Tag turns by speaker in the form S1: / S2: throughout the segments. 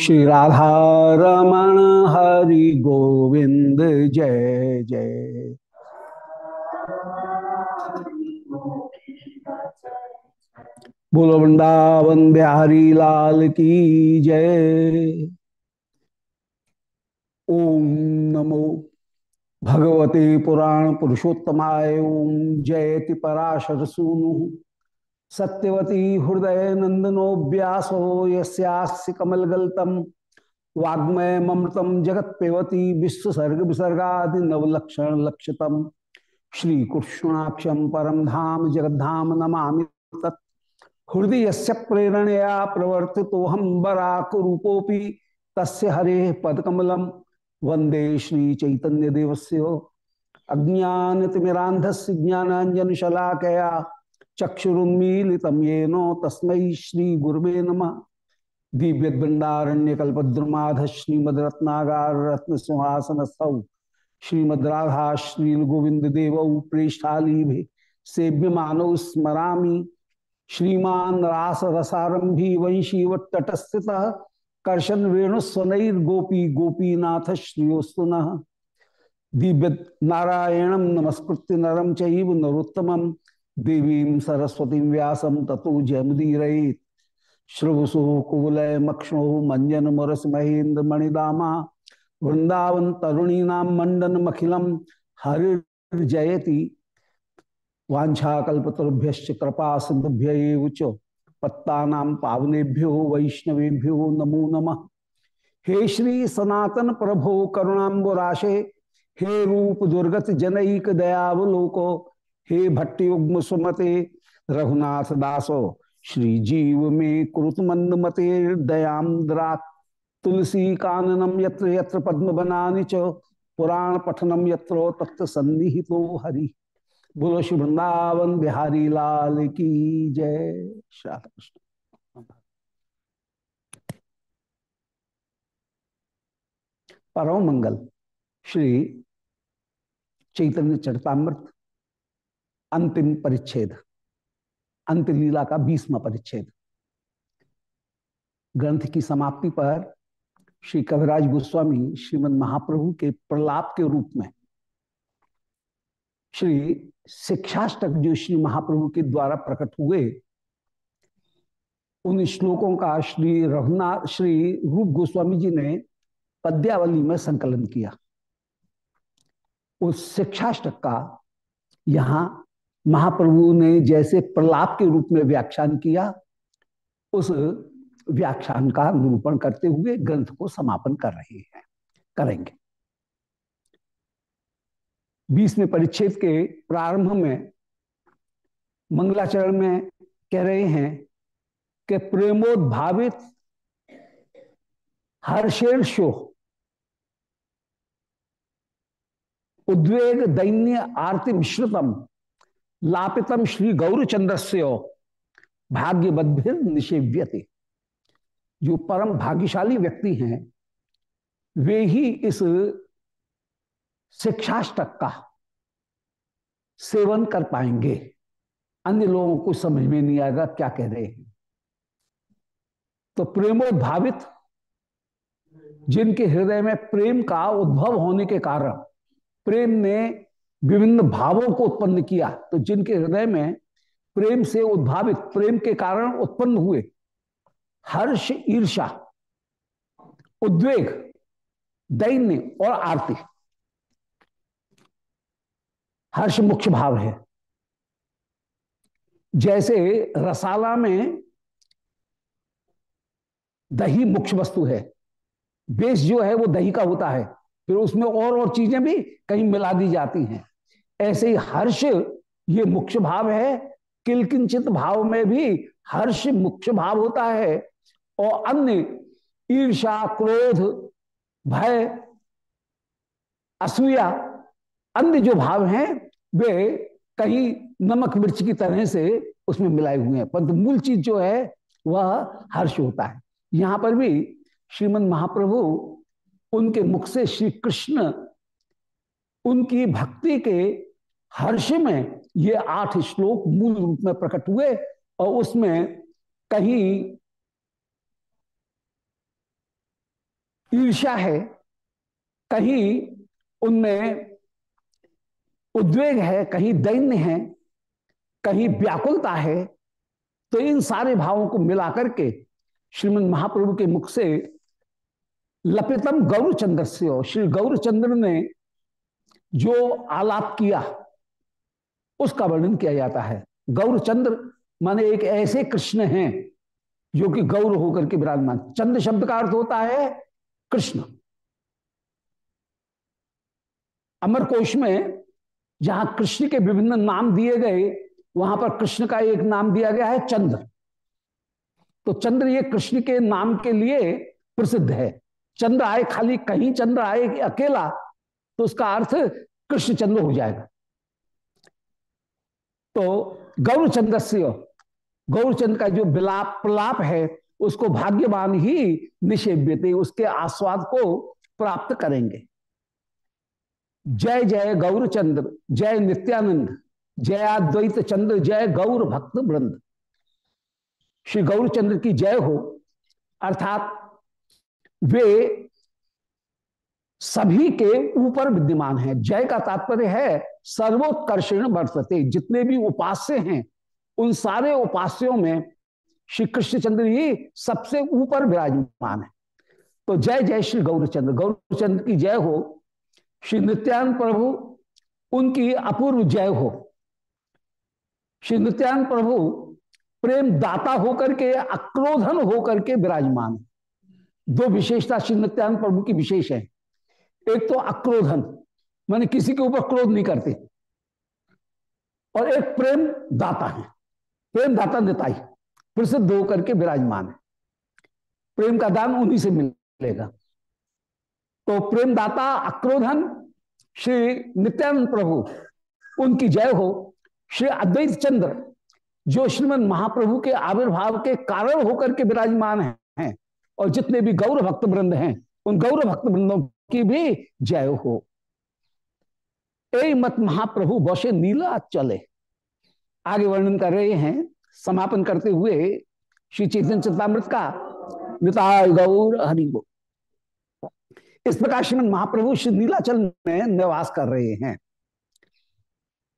S1: श्री राधा रमण हरि गोविंद जय जय। बोलो, वृंदावन बिहारी लाल की जय। ओम नमो भगवते पुराण पुरुषोत्तमाय, ओम जयति पराशर सूनु। सत्यवती हृदय नंदनो व्यासो यस्यास्य वाग्मय ममृतम जगत पेवती विश्वसर्ग विसर्गा नवलक्षण लक्षतम। श्री कृष्णाक्षम परम धाम जगद्धाम नमा तत्। हृदय से प्रेरणया प्रवर्ति तो हम बराक रूपोपि तस् हरे पदकमल वंदे श्री चैतन्य देवस्य अज्ञानतिमिरांधस्य ज्ञानांजन शलाकया चक्षुरुन्मीलितं येनो तस्मै श्री गुरुवे नम। दिव्य बृंदारण्य कल्पद्रुमाध श्रीमद्रत्नागार रत्न सिंहासन स्थौ श्रीमद राधा श्री गोविंद देव प्रेष्ठाली सेव्य मानव स्मरा श्रीमान रास रसारंभी वंशी वटस्थित कर्शन वेणुस्वनैर्गोपी गोपीनाथ श्रियोस्तुन दिव्य नारायण नमस्कृत्य नरम चैव नरोत्तमं देवीं सरस्वती व्यासं ततो जयमुदीरयेत् श्रुवसु कुवलय मक्ष्णो मंजन मुरस महेन्द्र मणिदामा वृंदावन तरुणीनां मंडन मखिलम हरिर्जयति। वाछाकल्पतरुभ्य कृपा सिंधुभ्य पत्ता पावनेभ्यो वैष्णवेभ्यो नमो नमः। हे श्री सनातन प्रभो करुणाबुराशे हे रूप दुर्गत जनईक दयावलोको हे भट्टयुग्म सुमते, रघुनाथ दासो श्री जीव में कुरुत मंद मते दयाद्रा तुलसी काननम यत्र यत्र पद्म बनानी च, पुराण पठनम यत्र तत्व सन्निहितो हरि। बोलो श्री वृंदावन बिहारी लाल की जय। श्री परम मंगल श्री चैतन्य चरतामृत। अंतिम परिच्छेद अंत लीला का बीसवा परिच्छेद। ग्रंथ की समाप्ति पर श्री कविराज गोस्वामी श्रीमद महाप्रभु के प्रलाप के रूप में श्री शिक्षाष्टक जो श्री महाप्रभु के द्वारा प्रकट हुए, उन श्लोकों का श्री रघुनाथ श्री रूप गोस्वामी जी ने पद्यावली में संकलन किया। उस शिक्षाष्टक का यहाँ महाप्रभु ने जैसे प्रलाप के रूप में व्याख्यान किया, उस व्याख्यान का निरूपण करते हुए ग्रंथ को समापन कर रहे हैं, करेंगे। बीसवें परिच्छेद के प्रारंभ में मंगलाचरण में कह रहे हैं कि प्रेमोद्भावित हर्षेर्षो उद्वेग दैन्य आरती मिश्रितम लापितम श्री गौरचंद्र से भाग्यबद्धिर निषेव्यते। जो परम भाग्यशाली व्यक्ति हैं, वे ही इस शिक्षाष्टक का सेवन कर पाएँगे। अन्य लोगों को समझ में नहीं आएगा क्या कह रहे हैं। तो प्रेमोद्भावित, जिनके हृदय में प्रेम का उद्भव होने के कारण, प्रेम ने विभिन्न भावों को उत्पन्न किया तो जिनके हृदय में प्रेम से उद्भावित, प्रेम के कारण उत्पन्न हुए हर्ष ईर्षा उद्वेग, दैन्य और आरती। हर्ष मुख्य भाव है। जैसे रसाला में दही मुख्य वस्तु है, बेस जो है वो दही का होता है, फिर उसमें और और चीज़ें भी कहीं मिला दी जाती हैं। ऐसे ही हर्ष, ये मुख्य भाव है। किलकिंचित भाव में भी हर्ष मुख्य भाव होता है। और अन्य ईर्षा क्रोध, भय, असूया, अन्य जो भाव हैं, वे कहीं नमक मिर्च की तरह से उसमें मिलाए हुए हैं। परंतु मूल चीज़ जो है, वह हर्ष होता है। यहाँ पर भी श्रीमद महाप्रभु उनके मुख से श्री कृष्ण उनकी भक्ति के हर्ष में ये आठ श्लोक मूल रूप में प्रकट हुए और उसमें कहीं ईर्ष्या है, कहीं उनमें उद्वेग है, कहीं दैन्य है, कहीं व्याकुलता है तो इन सारे भावों को मिलाकर के श्रीमद महाप्रभु के मुख से लपितम गौरचंद्र से श्री गौरचंद्र ने जो आलाप किया उसका वर्णन किया जाता है। गौरचंद्र माने एक ऐसे कृष्ण हैं जो कि गौर होकर के विराजमान। चंद्र शब्द का अर्थ होता है कृष्ण। अमर कोश में जहाँ कृष्ण के विभिन्न नाम दिए गए, वहाँ पर कृष्ण का एक नाम दिया गया है चंद्र। तो चंद्र ये कृष्ण के नाम के लिए प्रसिद्ध है। चंद्र आए खाली, कहीं चंद्र आए अकेला तो उसका अर्थ कृष्ण चंद्र हो जाएगा। तो गौरचंद गौरचंद का जो बिलाप प्रलाप है, उसको भाग्यवान ही निषेव्यते उसके आस्वाद को प्राप्त करेंगे। जय जय गौरचंद्र, जय नित्यानंद, जय अद्वैत चंद्र, जय गौर भक्त वृंद। श्री गौरचंद्र की जय हो, अर्थात वे सभी के ऊपर विद्यमान है। जय का तात्पर्य है सर्वोत्कर्षण वर्तते जितने भी उपास्य हैं, उन सारे उपास्यों में श्री कृष्णचंद्र ही सबसे ऊपर विराजमान है। तो जय जय श्री गौरचंद्र। गौरचंद्र की जय हो, श्री नित्यानंद प्रभु उनकी अपूर्व जय हो। श्री नित्यानंद प्रभु प्रेम दाता होकर के अक्रोधन होकर के विराजमान दो विशेषता श्री नित्यानंद प्रभु की विशेष है। एक तो अक्रोधन माने किसी के ऊपर क्रोध नहीं करते। और एक प्रेम दाता है। प्रेम दाता नेताई। प्रसिद्ध होकर के विराजमान है। प्रेम का दान उन्हीं से मिलेगा। तो प्रेम दाता अक्रोधन श्री नित्यानंद प्रभु, उनकी जय हो। श्री अद्वैत चंद्र, जो श्रीमद महाप्रभु के आविर्भाव के कारण होकर के विराजमान हैं, और जितने भी गौर भक्त वृंद हैं, उन गौर भक्त वृंदों की भी जय हो। ए मत महाप्रभु बौशे नीला चले। आगे वर्णन कर रहे हैं, समापन करते हुए श्री चैतन्य चंद्रामृत का निताय गौर हरि गो इस प्रकार श्रीमद महाप्रभु श्री नीलाचल में निवास कर रहे हैं।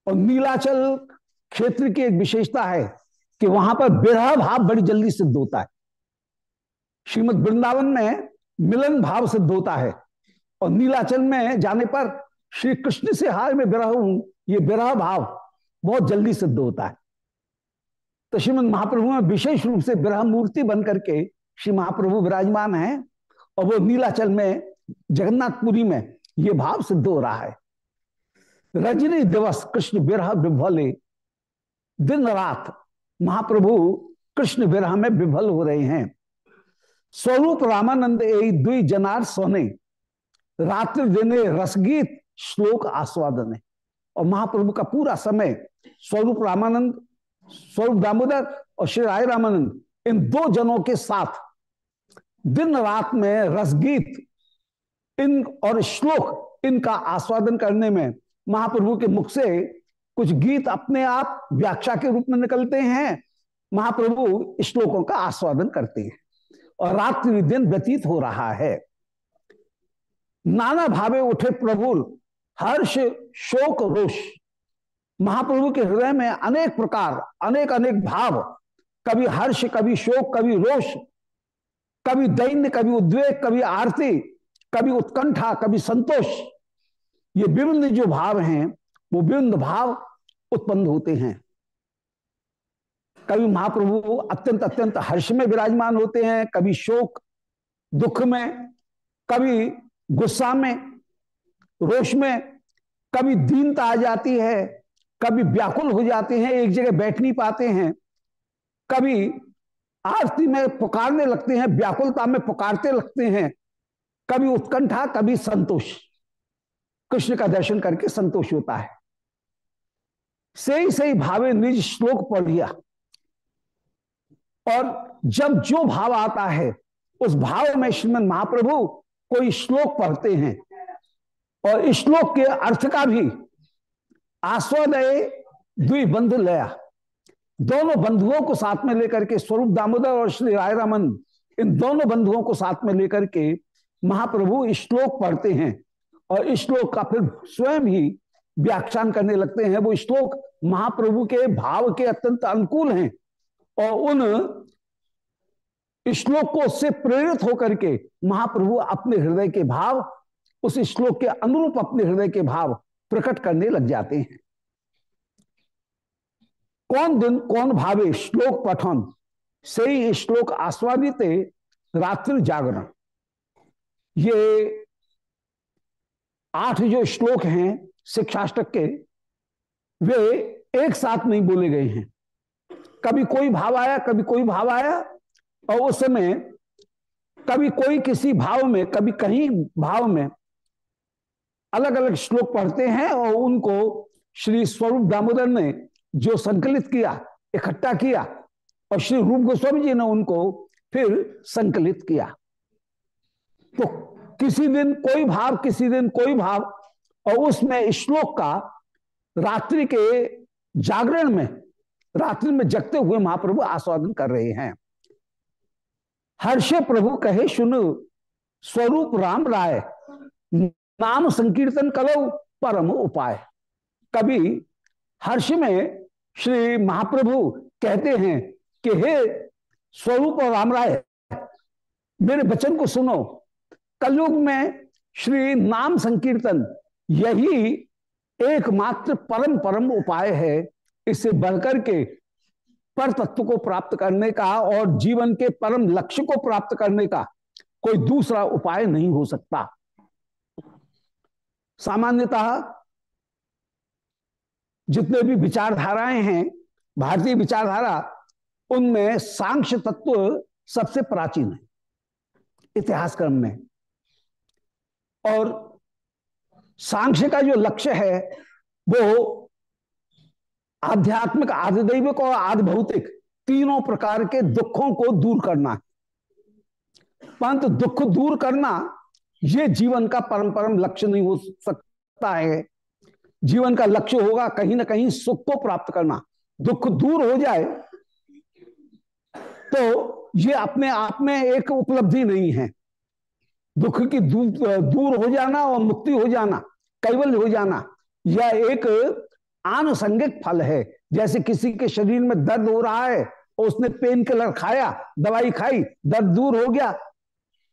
S1: और नीलाचल क्षेत्र की एक विशेषता है कि वहाँ पर विरह भाव बड़ी जल्दी सिद्ध होता है। श्रीमद वृंदावन में मिलन भाव सिद्ध होता है। और नीलाचल में जाने पर श्री कृष्ण से हार में विरह हूँ, ये विरह भाव बहुत जल्दी सिद्ध होता है। तो श्रीमद महाप्रभु में विशेष रूप से विरह मूर्ति बन करके श्री महाप्रभु विराजमान है और वो नीलाचल में, जगन्नाथपुरी में ये भाव सिद्ध हो रहा है। रजनी दिवस कृष्ण विरह विभले। दिन रात महाप्रभु कृष्ण विरह में विभल हो रहे हैं। स्वरूप रामानंद ए दुई जनार सोने। रात्रि दिने रसगीत श्लोक आस्वादन है। और महाप्रभु का पूरा समय स्वरूप रामानंद, स्वरूप दामोदर और श्री राय रामानंद, इन दो जनों के साथ दिन रात में रसगीत, इन और श्लोक इनका आस्वादन करने में महाप्रभु के मुख से कुछ गीत अपने आप व्याख्या के रूप में निकलते हैं। महाप्रभु श्लोकों का आस्वादन करते हैं और रात्रि दिन व्यतीत हो रहा है। नाना भावे उठे प्रभु हर्ष, शोक, रोष। महाप्रभु के हृदय में अनेक प्रकार अनेक अनेक भाव। कभी हर्ष, कभी शोक, कभी रोष। कभी दैन्य, कभी उद्वेग, कभी आरती, कभी उत्कंठा, कभी संतोष। ये विभिन्न जो भाव हैं, वो विभिन्न भाव उत्पन्न होते हैं। कभी महाप्रभु अत्यंत अत्यंत हर्ष में विराजमान होते हैं, कभी शोक, दुख में, कभी गुस्सा में रोष में कभी दीनता आ जाती है, कभी व्याकुल हो जाते हैं, एक जगह बैठ नहीं पाते हैं, कभी आरती में पुकारने लगते हैं, व्याकुलता में पुकारते लगते हैं, कभी उत्कंठा, कभी संतोष। कृष्ण का दर्शन करके संतोष होता है। सही सही भावे निज श्लोक पढ़ लिया। और जब जो भाव आता है, उस भाव में श्रीमद महाप्रभु कोई श्लोक पढ़ते हैं और श्लोक के अर्थ का भी आस्वादय द्विबंध लया। दोनों बंधुओं को साथ में लेकर के स्वरूप दामोदर और श्री राय रमन इन दोनों बंधुओं को साथ में लेकर के महाप्रभु श्लोक पढ़ते हैं और श्लोक का फिर स्वयं ही व्याख्यान करने लगते हैं। वो श्लोक महाप्रभु के भाव के अत्यंत अनुकूल हैं और उन श्लोक से प्रेरित होकर के महाप्रभु अपने हृदय के भाव उस श्लोक के अनुरूप अपने हृदय के भाव प्रकट करने लग जाते हैं। कौन दिन, कौन भावे, श्लोक पठन, से ही श्लोक आस्वादित रात्रि जागरण। ये आठ जो श्लोक हैं, शिक्षाष्टक के, वे एक साथ नहीं बोले गए हैं। कभी कोई भाव आया, कभी कोई भाव आया, और उस समय कभी कोई किसी भाव में, कभी कहीं भाव में अलग अलग श्लोक पढ़ते हैं और उनको श्री स्वरूप दामोदर ने जो संकलित किया, इकट्ठा किया और श्री रूप गोस्वामी जी ने उनको फिर संकलित किया। तो किसी दिन कोई भाव, किसी दिन कोई भाव और उसमें श्लोक का रात्रि के जागरण में, रात्रि में जगते हुए महाप्रभु आस्वादन कर रहे हैं। हर्षे प्रभु कहे, सुन, स्वरूप राम राय नाम संकीर्तन करो, परम उपाय। कभी हर्ष में श्री महाप्रभु कहते हैं कि, हे स्वरूप और राम राय, मेरे वचन को सुनो। कलयुग में श्री नाम संकीर्तन यही एकमात्र परम परम उपाय है। इससे बढ़कर के पर तत्व को प्राप्त करने का और जीवन के परम लक्ष्य को प्राप्त करने का कोई दूसरा उपाय नहीं हो सकता। सामान्यतः जितने भी विचारधाराएँ हैं, भारतीय विचारधारा, उनमें सांख्य तत्व सबसे प्राचीन है, इतिहास क्रम में। और सांख्य का जो लक्ष्य है, वो आध्यात्मिक, आधिदैविक और आदि भौतिक तीनों प्रकार के दुखों को दूर करना है। परंतु दुख दूर करना ये जीवन का परम परम लक्ष्य नहीं हो सकता है। जीवन का लक्ष्य होगा कहीं ना कहीं सुख को प्राप्त करना। दुख दूर हो जाए तो ये अपने आप में एक उपलब्धि नहीं है। दुख की दूर, हो जाना और मुक्ति हो जाना कैवल हो जाना यह एक आनुसंगिक फल है। जैसे किसी के शरीर में दर्द हो रहा है और उसने पेन किलर खाया दवाई खाई दर्द दूर हो गया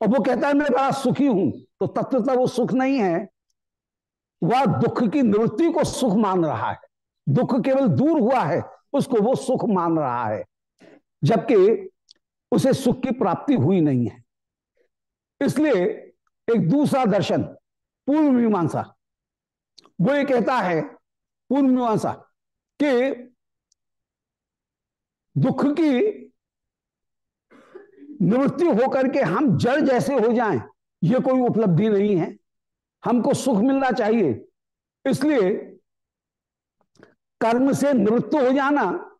S1: और वो कहता है, मैं बड़ा सुखी हूँ। तो तत्वता वो सुख नहीं है। वह दुख की निवृत्ति को सुख मान रहा है। दुख केवल दूर हुआ है, उसको वो सुख मान रहा है। जबकि उसे सुख की प्राप्ति हुई नहीं है। इसलिए एक दूसरा दर्शन, पूर्व मीमांसा। वो ये कहता है, पूर्व मीमांसा, कि दुख की निवृत्ति होकर के हम जड़ जैसे हो जाएँ, ये कोई उपलब्धि नहीं है। हमको सुख मिलना चाहिए। इसलिए कर्म से निवृत्त हो जाना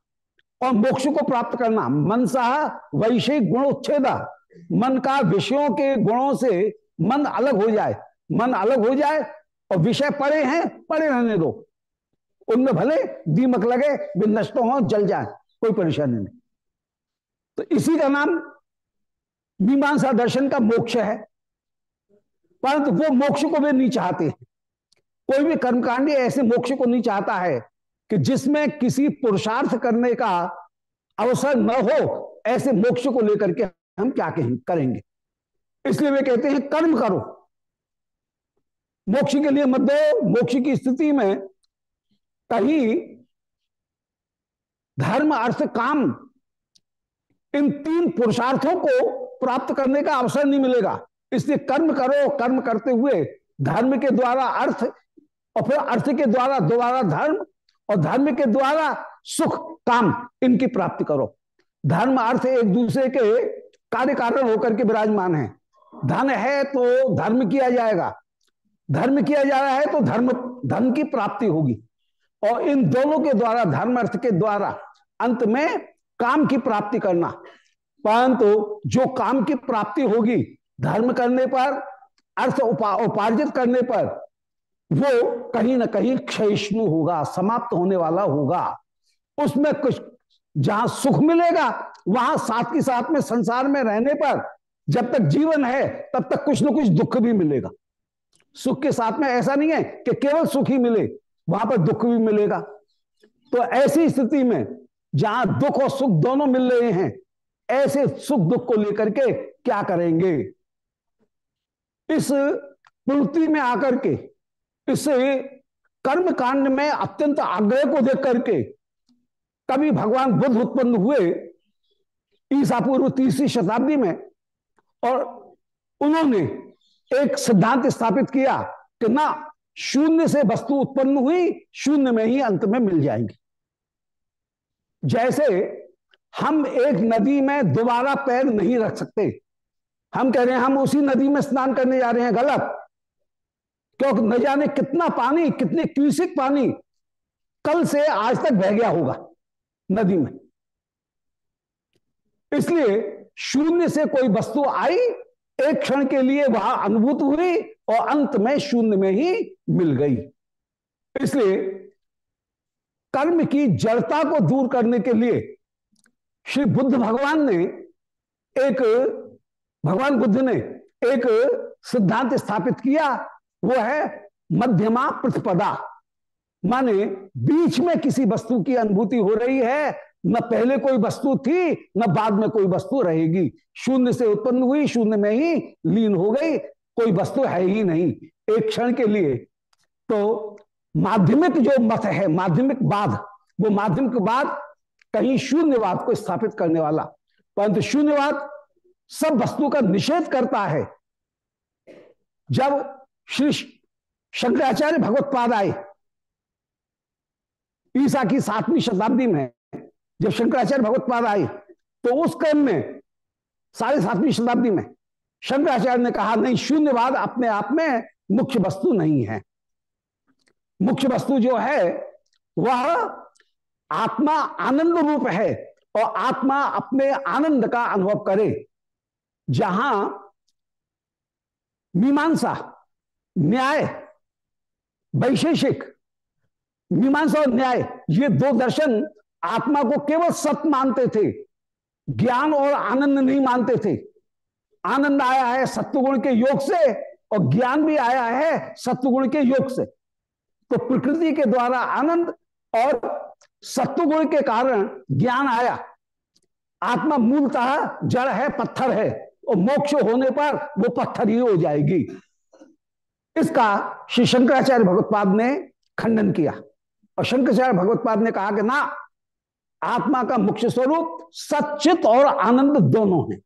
S1: और मोक्ष को प्राप्त करना। मनसा वैश्विक गुण उच्छेदा। मन का विषयों के गुणों से मन अलग हो जाए। मन अलग हो जाए और विषय पड़े हैं, पड़े रहने दो। उनमें भले दीमक लगे, वे नष्ट हो, जल जाए, कोई परेशानी नहीं। तो इसी का नाम मीमांसा दर्शन का मोक्ष है। परंतु वो मोक्ष को भी नहीं चाहते कोई भी कर्मकांडी ऐसे मोक्ष को नहीं चाहता है कि जिसमें किसी पुरुषार्थ करने का अवसर न हो, ऐसे मोक्ष को लेकर के हम क्या कहें, करेंगे। इसलिए वे कहते हैं, कर्म करो। मोक्ष के लिए मत दो, मोक्ष की स्थिति में कहीं धर्म, अर्थ, काम इन तीन पुरुषार्थों को प्राप्त करने का अवसर नहीं मिलेगा। इसलिए कर्म करो, कर्म करते हुए धर्म के द्वारा अर्थ और फिर अर्थ के द्वारा दोबारा धर्म और धर्म के द्वारा सुख, काम इनकी प्राप्ति करो। धर्म, अर्थ एक दूसरे के कार्य कारण होकर के विराजमान है। धन है तो धर्म किया जाएगा। धर्म किया जा रहा है तो धर्म, धन की प्राप्ति होगी। और इन दोनों के द्वारा, धर्म, अर्थ के द्वारा अंत में काम की प्राप्ति करना। परंतु जो काम की प्राप्ति होगी धर्म करने पर अर्थ उपा, उपार्जित करने पर वो कहीं ना कहीं क्षयिष्णु होगा समाप्त होने वाला होगा। उसमें कुछ जहाँ सुख मिलेगा वहाँ साथ के साथ में संसार में रहने पर जब तक जीवन है तब तक कुछ ना कुछ दुख भी मिलेगा। सुख के साथ में ऐसा नहीं है कि केवल सुख ही मिले वहाँ पर दुख भी मिलेगा। तो ऐसी स्थिति में जहाँ दुख और सुख दोनों मिल रहे हैं ऐसे सुख दुख को लेकर के क्या करेंगे? इस प्रवृत्ति में आकर के, इस कर्म कांड में अत्यंत आग्रह को देख करके कभी भगवान बुद्ध उत्पन्न हुए ईसा पूर्व तीसरी शताब्दी में और उन्होंने एक सिद्धांत स्थापित किया कि ना, शून्य से वस्तु उत्पन्न हुई, शून्य में ही अंत में मिल जाएँगी। जैसे हम एक नदी में दोबारा पैर नहीं रख सकते। हम कह रहे हैं, हम उसी नदी में स्नान करने जा रहे हैं। गलत। क्योंकि न जाने कितना पानी, कितने क्यूसिक पानी कल से आज तक बह गया होगा नदी में। इसलिए शून्य से कोई वस्तु आई, एक क्षण के लिए वहाँ अनुभूत हुई और अंत में शून्य में ही मिल गई। इसलिए कर्म की जड़ता को दूर करने के लिए श्री बुद्ध भगवान ने एक, भगवान बुद्ध ने एक सिद्धांत स्थापित किया, वो है मध्यमा प्रतिपदा। माने बीच में किसी वस्तु की अनुभूति हो रही है, न पहले कोई वस्तु थी, न बाद में कोई वस्तु रहेगी। शून्य से उत्पन्न हुई, शून्य में ही लीन हो गई, कोई वस्तु है ही नहीं। एक क्षण के लिए। तो माध्यमिक जो मत है, माध्यमिक बाद वो माध्यमिक बाद कहीं शून्यवाद को स्थापित करने वाला। परंतु शून्यवाद सब वस्तु का निषेध करता है। जब श्री शंकराचार्य भगवत पाद आए, ईसा की सातवीं शताब्दी में जब शंकराचार्य भगवत पाद आए तो उस क्रम में, साढ़े सातवीं शताब्दी में शंकराचार्य ने कहा, नहीं, शून्यवाद अपने आप में मुख्य वस्तु नहीं है। मुख्य वस्तु जो है, वह आत्मा आनंद रूप है और आत्मा अपने आनंद का अनुभव करे। जहाँ मीमांसा, न्याय, वैशेषिक, मीमांसा और न्याय, ये दो दर्शन आत्मा को केवल सत्य मानते थे, ज्ञान और आनंद नहीं मानते थे। आनंद आया है सत्वगुण के योग से और ज्ञान भी आया है सत्वगुण के योग से। तो प्रकृति के द्वारा आनंद और सत्वगुण के कारण ज्ञान आया। आत्मा मूलतः जड़ है, पत्थर है, और मोक्ष होने पर वो पत्थर ही हो जाएगी। इसका श्री शंकराचार्य भगवत्पाद ने खंडन किया। और शंकराचार्य भगवत्पाद ने कहा कि ना, आत्मा का मुख्य स्वरूप सचित और आनंद दोनों है।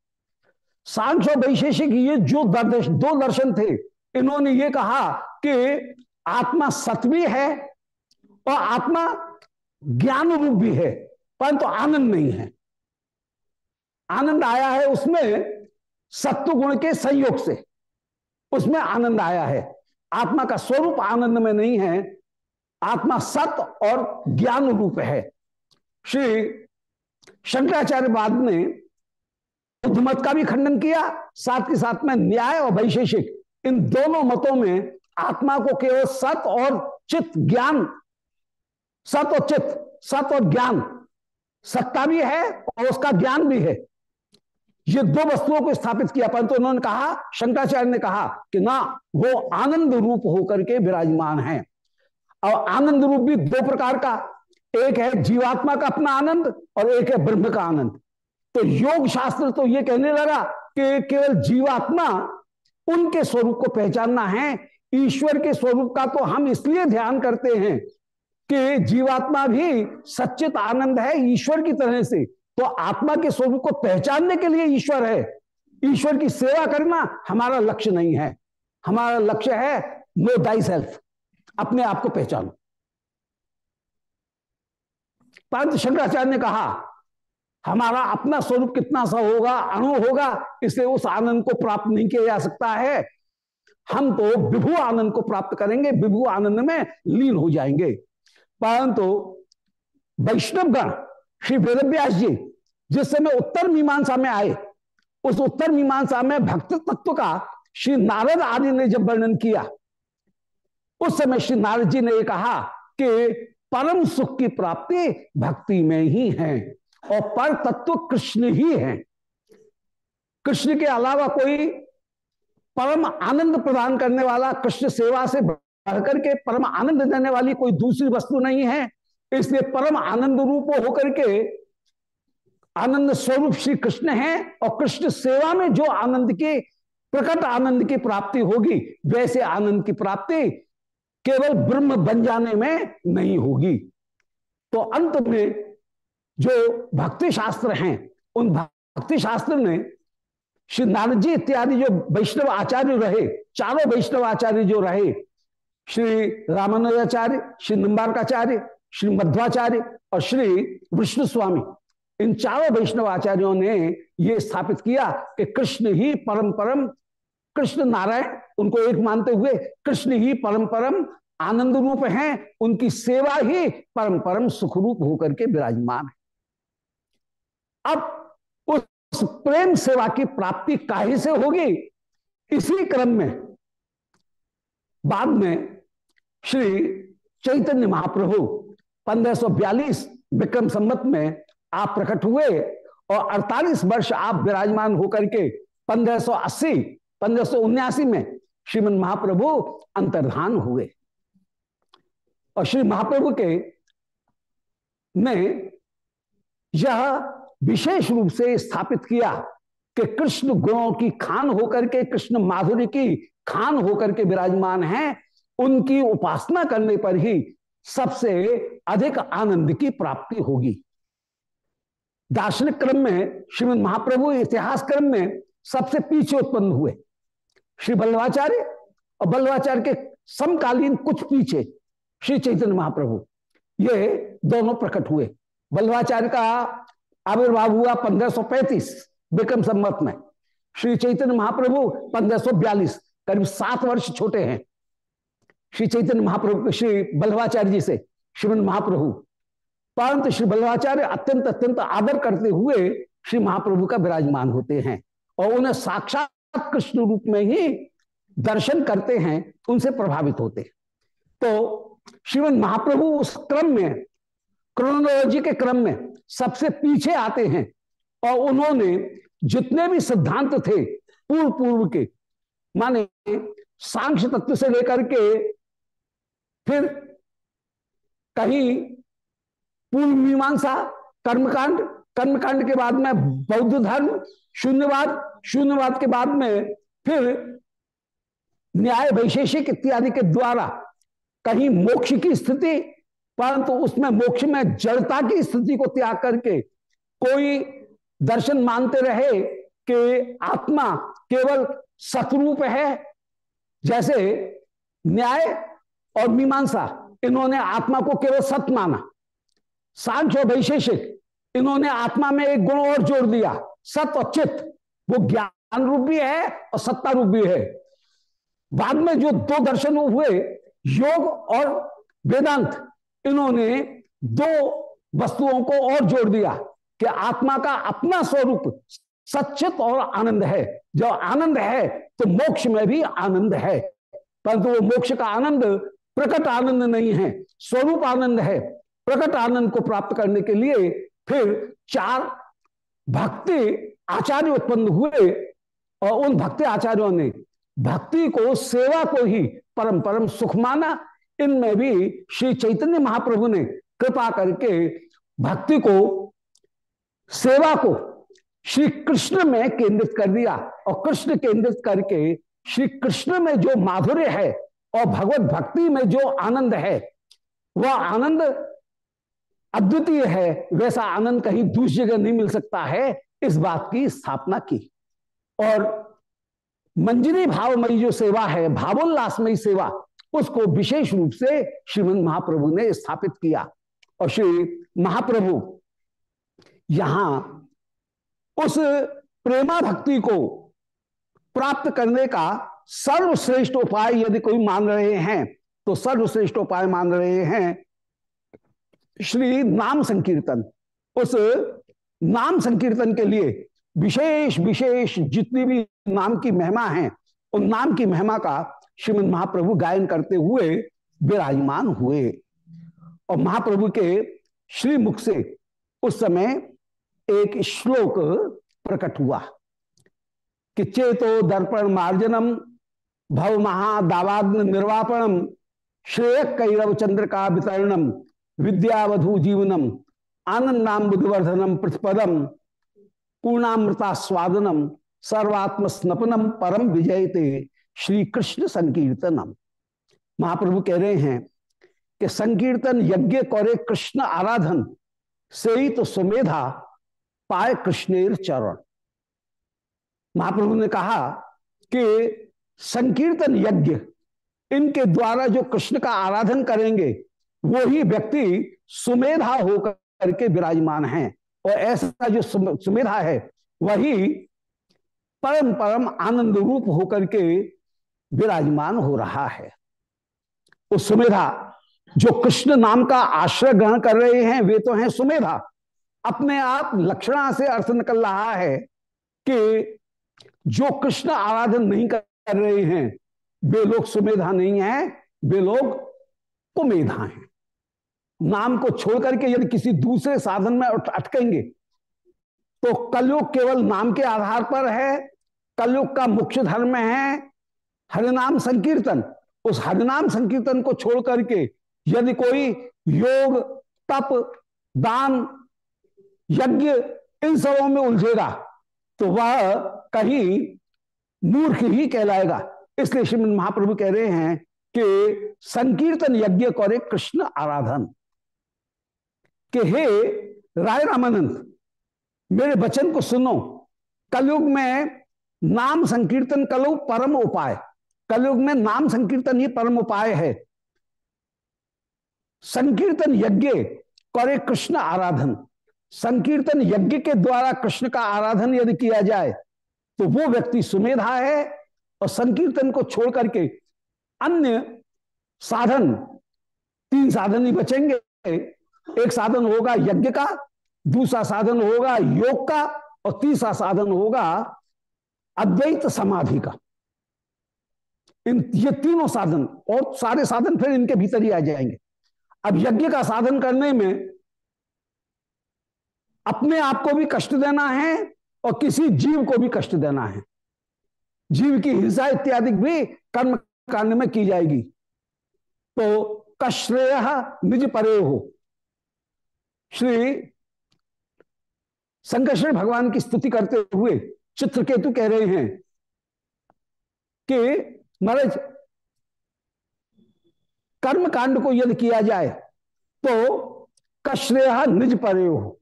S1: सांख्य वैशेषिक ये जो दो दर्शन थे, इन्होंने ये कहा कि आत्मा सत्वी है और आत्मा ज्ञान रूप भी है, परंतु तो आनंद नहीं है। आनंद आया है उसमें सत्व गुण के संयोग से। उसमें आनंद आया है। आत्मा का स्वरूप आनंद में नहीं है। आत्मा सत और ज्ञान रूप है। श्री शंकराचार्य बाद ने बुद्ध मत का भी खंडन किया। साथ के साथ में न्याय और वैशेषिक इन दोनों मतों में आत्मा को केवल सत और चित ज्ञान सत और चित, सत और ज्ञान। सत्ता भी है और उसका ज्ञान भी है। ये दो वस्तुओं को स्थापित किया, परंतु उन्होंने कहा, शंकराचार्य ने कहा कि ना, वो आनंद रूप होकर के विराजमान है। और आनंद रूप भी दो प्रकार का, एक है जीवात्मा का अपना आनंद और एक है ब्रह्म का आनंद। तो योग शास्त्र तो ये कहने लगा कि केवल जीवात्मा उनके स्वरूप को पहचानना है, ईश्वर के स्वरूप का तो हम इसलिए ध्यान करते हैं कि जीवात्मा भी सच्चित आनंद है ईश्वर की तरह से। तो आत्मा के स्वरूप को पहचानने के लिए ईश्वर है। ईश्वर की सेवा करना हमारा लक्ष्य नहीं है। हमारा लक्ष्य है नो दाई सेल्फ अपने आप को पहचानो। परंतु शंकराचार्य ने कहा, हमारा अपना स्वरूप कितना सा होगा, अणु होगा इसलिए उस आनंद को प्राप्त नहीं किया जा सकता है। हम तो विभु आनंद को प्राप्त करेंगे, विभु आनंद में लीन हो जाएँगे। परंतु वैष्णवगण श्री वेद व्यास जी, जिस समय उत्तर मीमांसा में आए, उस उत्तर मीमांसा में भक्त तत्व का श्री नारद आदि ने जब वर्णन किया, उस समय श्री नारद जी ने कहा कि परम सुख की प्राप्ति भक्ति में ही है और पर तत्व कृष्ण ही है। कृष्ण के अलावा कोई परम आनंद प्रदान करने वाला, कृष्ण सेवा से बढ़कर के परम आनंद देने वाली कोई दूसरी वस्तु नहीं है। इसलिए परम आनंद रूप होकर के आनंद स्वरूप श्री कृष्ण है और कृष्ण सेवा में जो आनंद की, प्रकट आनंद की प्राप्ति होगी, वैसे आनंद की प्राप्ति केवल ब्रह्म बन जाने में नहीं होगी। तो अंत में जो भक्ति शास्त्र हैं, उन भक्ति शास्त्र ने श्री नारद जी इत्यादि जो वैष्णव आचार्य रहे, चारों वैष्णव आचार्य जो रहे श्री रामानुजाचार्य श्री निम्बारकाचार्य श्री मध्वाचार्य और श्री विष्णु स्वामी इन चारों वैष्णव आचार्यों ने यह स्थापित किया कि कृष्ण ही परम परम कृष्ण नारायण, उनको एक मानते हुए कृष्ण ही परम परम आनंद रूप हैं, उनकी सेवा ही परम परम सुख रूप होकर के विराजमान है। अब उस प्रेम सेवा की प्राप्ति काहे से होगी? इसी क्रम में, बाद में श्री चैतन्य महाप्रभु 1542 विक्रम संबत में आप प्रकट हुए और 48 वर्ष आप विराजमान होकर के 1580 1579 में श्रीमद महाप्रभु अंतर्धान हुए। और श्री महाप्रभु के ने यह विशेष रूप से स्थापित किया कि कृष्ण गुणों की खान होकर के, कृष्ण माधुरी की खान होकर के विराजमान हैं। उनकी उपासना करने पर ही सबसे अधिक आनंद की प्राप्ति होगी। दार्शनिक क्रम में, श्रीमद महाप्रभु इतिहास क्रम में सबसे पीछे उत्पन्न हुए। श्री बल्लवाचार्य और बल्लवाचार्य के समकालीन कुछ पीछे श्री चैतन्य महाप्रभु, ये दोनों प्रकट हुए। बल्लवाचार्य का आविर्भाव हुआ 1535 विक्रम संवत में। श्री चैतन्य महाप्रभु 1542 करीब सात वर्ष छोटे हैं। श्री चैतन्य महाप्रभु, श्री बल्लवाचार्य जी से, श्रीमन महाप्रभु। परंतु श्री बल्लवाचार्य अत्यंत अत्यंत आदर करते हुए श्री महाप्रभु का विराजमान होते हैं और उन्हें साक्षात कृष्ण रूप में ही दर्शन करते हैं, उनसे प्रभावित होते तो श्रीमद महाप्रभु उस क्रम में, क्रोनोलॉजी के क्रम में सबसे पीछे आते हैं और उन्होंने जितने भी सिद्धांत थे पूर्व पूर्व के, माने सांख्य तत्व से लेकर के फिर कहीं पूर्व मीमांसा कर्मकांड कर्मकांड के बाद में बौद्ध धर्म, शून्यवाद शून्यवाद के बाद में फिर न्याय वैशेषिक इत्यादि के द्वारा कहीं मोक्ष की स्थिति, परंतु उसमें मोक्ष में जड़ता की स्थिति को त्याग करके कोई दर्शन मानते रहे कि आत्मा केवल सतरूप है, जैसे न्याय और मीमांसा, इन्होंने आत्मा को केवल सत माना। सांख्य वैशेषिक, इन्होंने आत्मा में एक गुण और जोड़ दिया। सत और चित्त, वो ज्ञान रूप भी है और सत्ता रूप भी है। बाद में जो दो दर्शन हुए, योग और वेदांत, इन्होंने दो वस्तुओं को और जोड़ दिया कि आत्मा का अपना स्वरूप सचित और आनंद है। जब आनंद है तो मोक्ष में भी आनंद है। परंतु वो मोक्ष का आनंद प्रकट आनंद नहीं है, स्वरूप आनंद है। प्रकट आनंद को प्राप्त करने के लिए फिर चार भक्ति आचार्य उत्पन्न हुए और उन भक्ति आचार्यों ने भक्ति को, सेवा को ही परम परम सुख माना। इनमें भी श्री चैतन्य महाप्रभु ने कृपा करके भक्ति को, सेवा को श्री कृष्ण में केंद्रित कर दिया और कृष्ण केंद्रित करके श्री कृष्ण में जो माधुर्य है और भगवत भक्ति में जो आनंद है, वह आनंद अद्वितीय है। वैसा आनंद कहीं दूसरी जगह नहीं मिल सकता है। इस बात की स्थापना की। और मंजरी भावमयी जो सेवा है, भावोल्लासमयी सेवा, उसको विशेष रूप से श्रीमंद महाप्रभु ने स्थापित किया। और श्री महाप्रभु यहाँ उस प्रेमा भक्ति को प्राप्त करने का सर्वश्रेष्ठ उपाय यदि कोई मान रहे हैं तो सर्वश्रेष्ठ उपाय मान रहे हैं। श्री नाम संकीर्तन। उस नाम संकीर्तन के लिए विशेष विशेष जितनी भी नाम की महिमा है, उन नाम की महिमा का श्रीमद महाप्रभु गायन करते हुए विराजमान हुए। और महाप्रभु के श्री मुख से उस समय एक श्लोक प्रकट हुआ कि चेतो दर्पण मार्जनम भव महादावाग्न निर्वापणम श्रेय कैरव चंद्र का वितरणम विद्यावधु जीवनम आनंदाम बुद्धवर्धनम प्रतिपदम पूर्णामृता स्वादनम सर्वात्म स्नपनम परम विजयते श्री कृष्ण संकीर्तनम। महाप्रभु कह रहे हैं कि संकीर्तन यज्ञ करे कृष्ण आराधन से ही तो सुमेधा पाए कृष्णेर चरण। महाप्रभु ने कहा कि संकीर्तन यज्ञ, इनके द्वारा जो कृष्ण का आराधन करेंगे, वो ही व्यक्ति सुमेधा होकर के विराजमान है। और ऐसा जो सुमेधा है, वही परम परम आनंद रूप होकर के विराजमान हो रहा है। उस सुमेधा, जो कृष्ण नाम का आश्रय ग्रहण कर रहे हैं, वे तो हैं सुमेधा। अपने आप लक्षणा से अर्थ निकल रहा है कि जो कृष्ण आराधन नहीं कर रहे हैं। वे लोग सुमेधा नहीं है, वे लोग कुमेधा हैं। नाम को छोड़ करके यदि किसी दूसरे साधन में अटकेंगे तो कलयुग केवल नाम के आधार पर है, कलयुग का मुख्य धर्म है हरिनाम संकीर्तन। उस हरिनाम संकीर्तन को छोड़ करके यदि कोई योग, तप, दान, यज्ञ इन सबों में उलझेगा तो वह कहीं मूर्ख ही कहलाएगा। इसलिए श्रीमद महाप्रभु कह रहे हैं कि संकीर्तन यज्ञ करे कृष्ण आराधन। कि हे राय रामानंद, मेरे वचन को सुनो। कलयुग में नाम संकीर्तन कलो परम उपाय। कलयुग में नाम संकीर्तन ही परम उपाय है। संकीर्तन यज्ञ करे कृष्ण आराधन। संकीर्तन यज्ञ के द्वारा कृष्ण का आराधन यदि किया जाए तो वो व्यक्ति सुमेधा है और संकीर्तन को छोड़ करके अन्य साधन, तीन साधन ही बचेंगे। एक साधन होगा यज्ञ का, दूसरा साधन होगा योग का और तीसरा साधन होगा अद्वैत समाधि का। इन, ये तीनों साधन, और सारे साधन फिर इनके भीतर ही आ जाएँगे। अब यज्ञ का साधन करने में अपने आप को भी कष्ट देना है और किसी जीव को भी कष्ट देना है। जीव की हिंसा इत्यादि भी कर्म कांड में की जाएगी। तो कश्रेय निज परे हो। श्री संकर्षण भगवान की स्तुति करते हुए चित्रकेतु कह रहे हैं कि महाराज कर्म कांड को यदि किया जाए तो कश्रेय निज परे हो।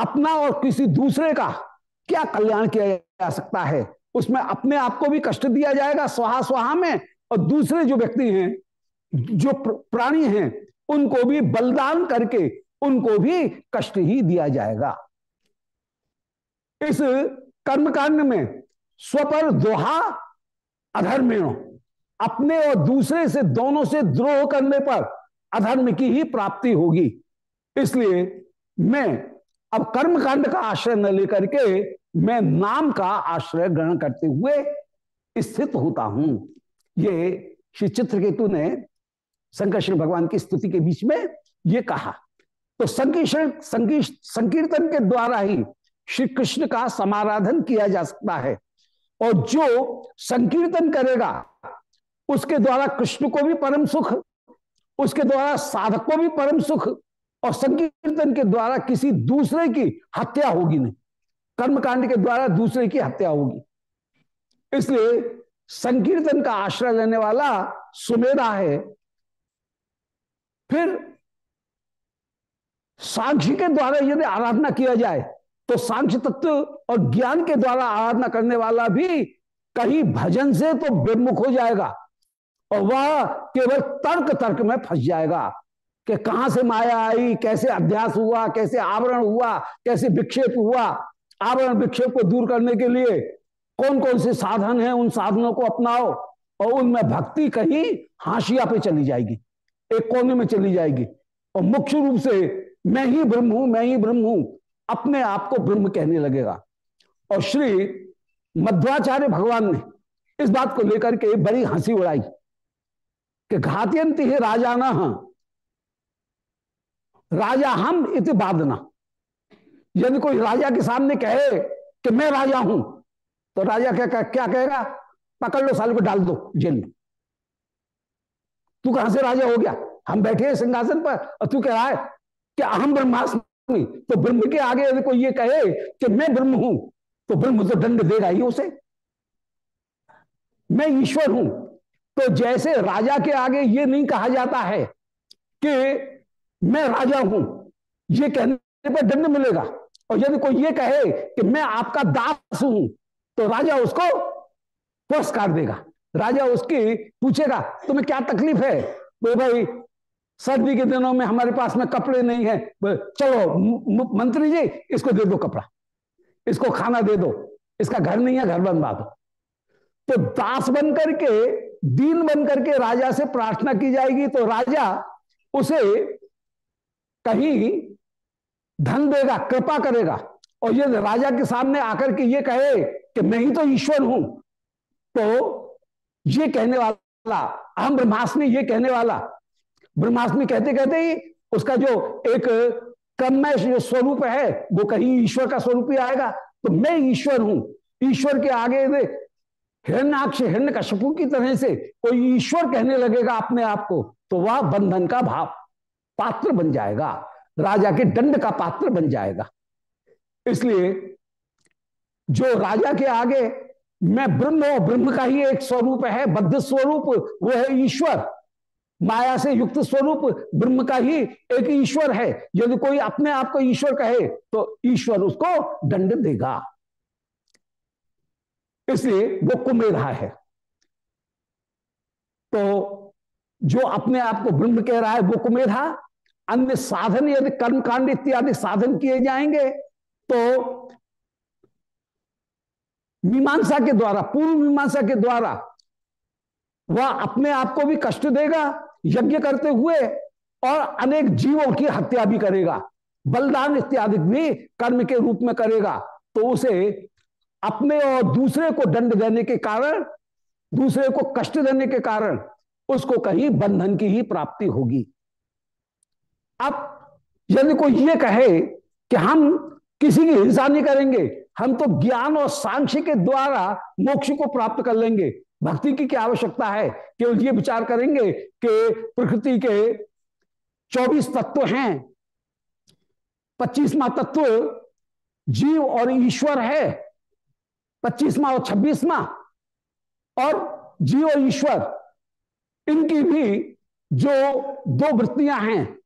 S1: अपना और किसी दूसरे का क्या कल्याण किया जा सकता है? उसमें अपने आप को भी कष्ट दिया जाएगा स्वाहा स्वाहा में, और दूसरे जो व्यक्ति हैं, जो प्राणी हैं, उनको भी बलिदान करके उनको भी कष्ट ही दिया जाएगा। इस कर्मकांड में स्वपर दोहा अधर्मेण अपने और दूसरे से दोनों से द्रोह करने पर अधर्म की ही प्राप्ति होगी। इसलिए मैं अब कर्म कांड का आश्रय न लेकर के मैं नाम का आश्रय ग्रहण करते हुए स्थित होता हूँ। ये श्री चित्रकेतु ने शंकर भगवान की स्तुति के बीच में ये कहा। तो संकीर्षण संकीर्तन के द्वारा ही श्री कृष्ण का समाराधन किया जा सकता है। और जो संकीर्तन करेगा, उसके द्वारा कृष्ण को भी परम सुख, उसके द्वारा साधक को भी परम सुख और संकीर्तन के द्वारा किसी दूसरे की हत्या होगी नहीं। कर्मकांड के द्वारा दूसरे की हत्या होगी। इसलिए संकीर्तन का आश्रय लेने वाला सुमेधा है। फिर सांख्य के द्वारा यदि आराधना किया जाए तो सांख्य तत्व और ज्ञान के द्वारा आराधना करने वाला भी कहीं भजन से तो विमुख हो जाएगा और वह केवल तर्क तर्क में फंस जाएगा। कि कहाँ से माया आई, कैसे अध्यास हुआ, कैसे आवरण हुआ, कैसे विक्षेप हुआ? आवरण विक्षेप को दूर करने के लिए कौन कौन से साधन हैं? उन साधनों को अपनाओ और उनमें भक्ति कहीं हाशिया पे चली जाएगी, एक कोने में चली जाएगी। और मुख्य रूप से मैं ही ब्रह्म हूँ, मैं ही ब्रह्म हूँ, अपने आप को ब्रह्म कहने लगेगा। और श्री मध्वाचार्य भगवान ने इस बात को लेकर के बड़ी हँसी उड़ाई कि घात्यंत ही राजा न राजा हम इत बादना यदि कोई राजा के सामने कहे कि मैं राजा हूँ तो राजा क्या क्या कहेगा? पकड़ लो, साल को डाल दो, जेल में। तू कहाँ से राजा हो गया? हम बैठे हैं सिंहासन पर, और तू कह रहा है कि अहम ब्रह्मास्मि। तो ब्रह्म के आगे यदि कोई ये कहे कि मैं ब्रह्म हूँ तो ब्रह्म तो दंड देगा ही उसे। मैं ईश्वर हूँ। तो जैसे राजा के आगे ये नहीं कहा जाता है कि मैं राजा हूँ। ये कहने पर दंड मिलेगा। और यदि कोई ये कहे कि मैं आपका दास हूँ तो राजा उसको पुरस्कार देगा। राजा उसकी पूछेगा, तुम्हें क्या तकलीफ़ है? तो भाई, सर्दी के दिनों में हमारे पास में कपड़े नहीं है। चलो मंत्री जी, इसको दे दो कपड़ा। इसको खाना दे दो। इसका घर नहीं है, घर बनवा दो। तो दास बन करके, दीन बन करके राजा से प्रार्थना की जाएगी तो राजा उसे कहीं धन देगा, कृपा करेगा। और ये राजा के सामने आकर के ये कहे कि मैं ही तो ईश्वर हूँ। तो ये कहने वाला हम ब्रह्मास्मि ये कहने वाला, ब्रह्मास्मि कहते कहते ही उसका जो एक क्रममय जो स्वरूप है, वो कहीं ईश्वर का स्वरूप ही आएगा। तो मैं ईश्वर हूँ। ईश्वर के आगे हिरण्याक्ष, हिरण्य कशपू की तरह से कोई ईश्वर कहने लगेगा अपने आप को तो वह बंधन का भाव। पात्र बन जाएगा, राजा के दंड का पात्र बन जाएगा। इसलिए जो राजा के आगे मैं ब्रह्म और ब्रह्म का ही एक स्वरूप है, बद्ध स्वरूप, वो है ईश्वर। माया से युक्त स्वरूप, ब्रह्म का ही एक ईश्वर है। यदि कोई अपने आप को ईश्वर कहे तो ईश्वर उसको दंड देगा। इसलिए वो कुमेधा है। तो जो अपने आप को ब्रह्म कह रहा है, वो कुमेधा अन्य साधन यदि कर्मकांड इत्यादि साधन किए जाएँगे तो मीमांसा के द्वारा, पूर्व मीमांसा के द्वारा वह अपने आप को भी कष्ट देगा, यज्ञ करते हुए और अनेक जीवों की हत्या भी करेगा, बलिदान इत्यादि भी कर्म के रूप में करेगा तो उसे अपने और दूसरे को दंड देने के कारण, दूसरे को कष्ट देने के कारण उसको कहीं बंधन की ही प्राप्ति होगी। अब यदि कोई ये कहे कि हम किसी की हिंसा नहीं करेंगे, हम तो ज्ञान और सांख्य के द्वारा मोक्ष को प्राप्त कर लेंगे। भक्ति की क्या आवश्यकता है? केवल ये विचार करेंगे कि प्रकृति के 24 तत्व हैं। पच्चीसवा तत्व जीव और ईश्वर है। पच्चीसवा और छब्बीसवा और जीव और ईश्वर, इनकी भी जो दो वृत्तियाँ हैं।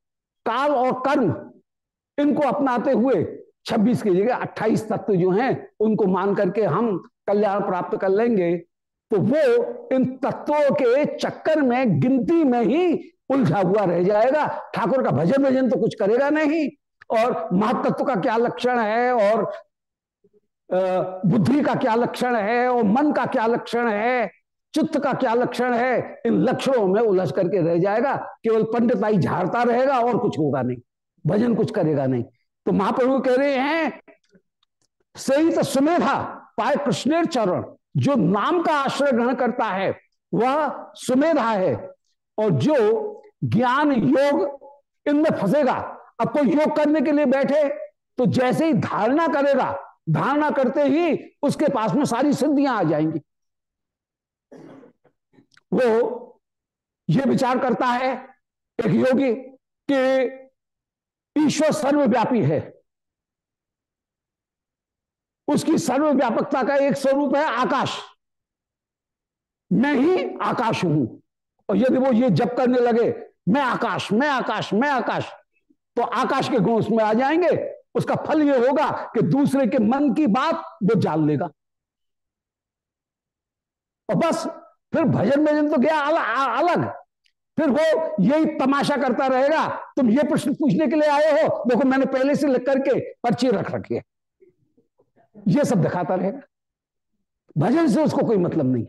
S1: काल और कर्म इनको अपनाते हुए 26 की जगह 28 तत्व जो हैं, उनको मान करके हम कल्याण प्राप्त कर लेंगे तो वो इन तत्वों के चक्कर में, गिनती में ही उलझा हुआ रह जाएगा। ठाकुर का भजन भजन तो कुछ करेगा नहीं, और महातत्व का क्या लक्षण है, और बुद्धि का क्या लक्षण है, और मन का क्या लक्षण है चित्त का क्या लक्षण है? इन लक्षणों में उलझ करके रह जाएगा। केवल पंडिताई झाड़ता रहेगा और कुछ होगा नहीं। भजन कुछ करेगा नहीं। तो महाप्रभु कह रहे हैं सही तो सुमेधा पाए कृष्णेर चरण। जो नाम का आश्रय ग्रहण करता है, वह सुमेधा है। और जो ज्ञान योग इनमें फंसेगा, अब कोई योग करने के लिए बैठे तो जैसे ही धारणा करेगा, धारणा करते ही उसके पास में सारी सिद्धियाँ आ जाएँगी। वो ये विचार करता है एक योगी कि ईश्वर सर्वव्यापी है। उसकी सर्वव्यापकता का एक स्वरूप है आकाश। मैं ही आकाश हूँ। और यदि वो ये जप करने लगे, मैं आकाश मैं आकाश मैं आकाश तो आकाश के गुण उसमें आ जाएँगे। उसका फल ये होगा कि दूसरे के मन की बात वो जान लेगा। और बस फिर भजन भजन तो गया अलग, अलग। फिर वो यही तमाशा करता रहेगा तुम ये प्रश्न पूछने के लिए आए हो? देखो मैंने पहले से लिख करके पर्ची रख रखी है। ये सब दिखाता रहेगा। भजन से उसको कोई मतलब नहीं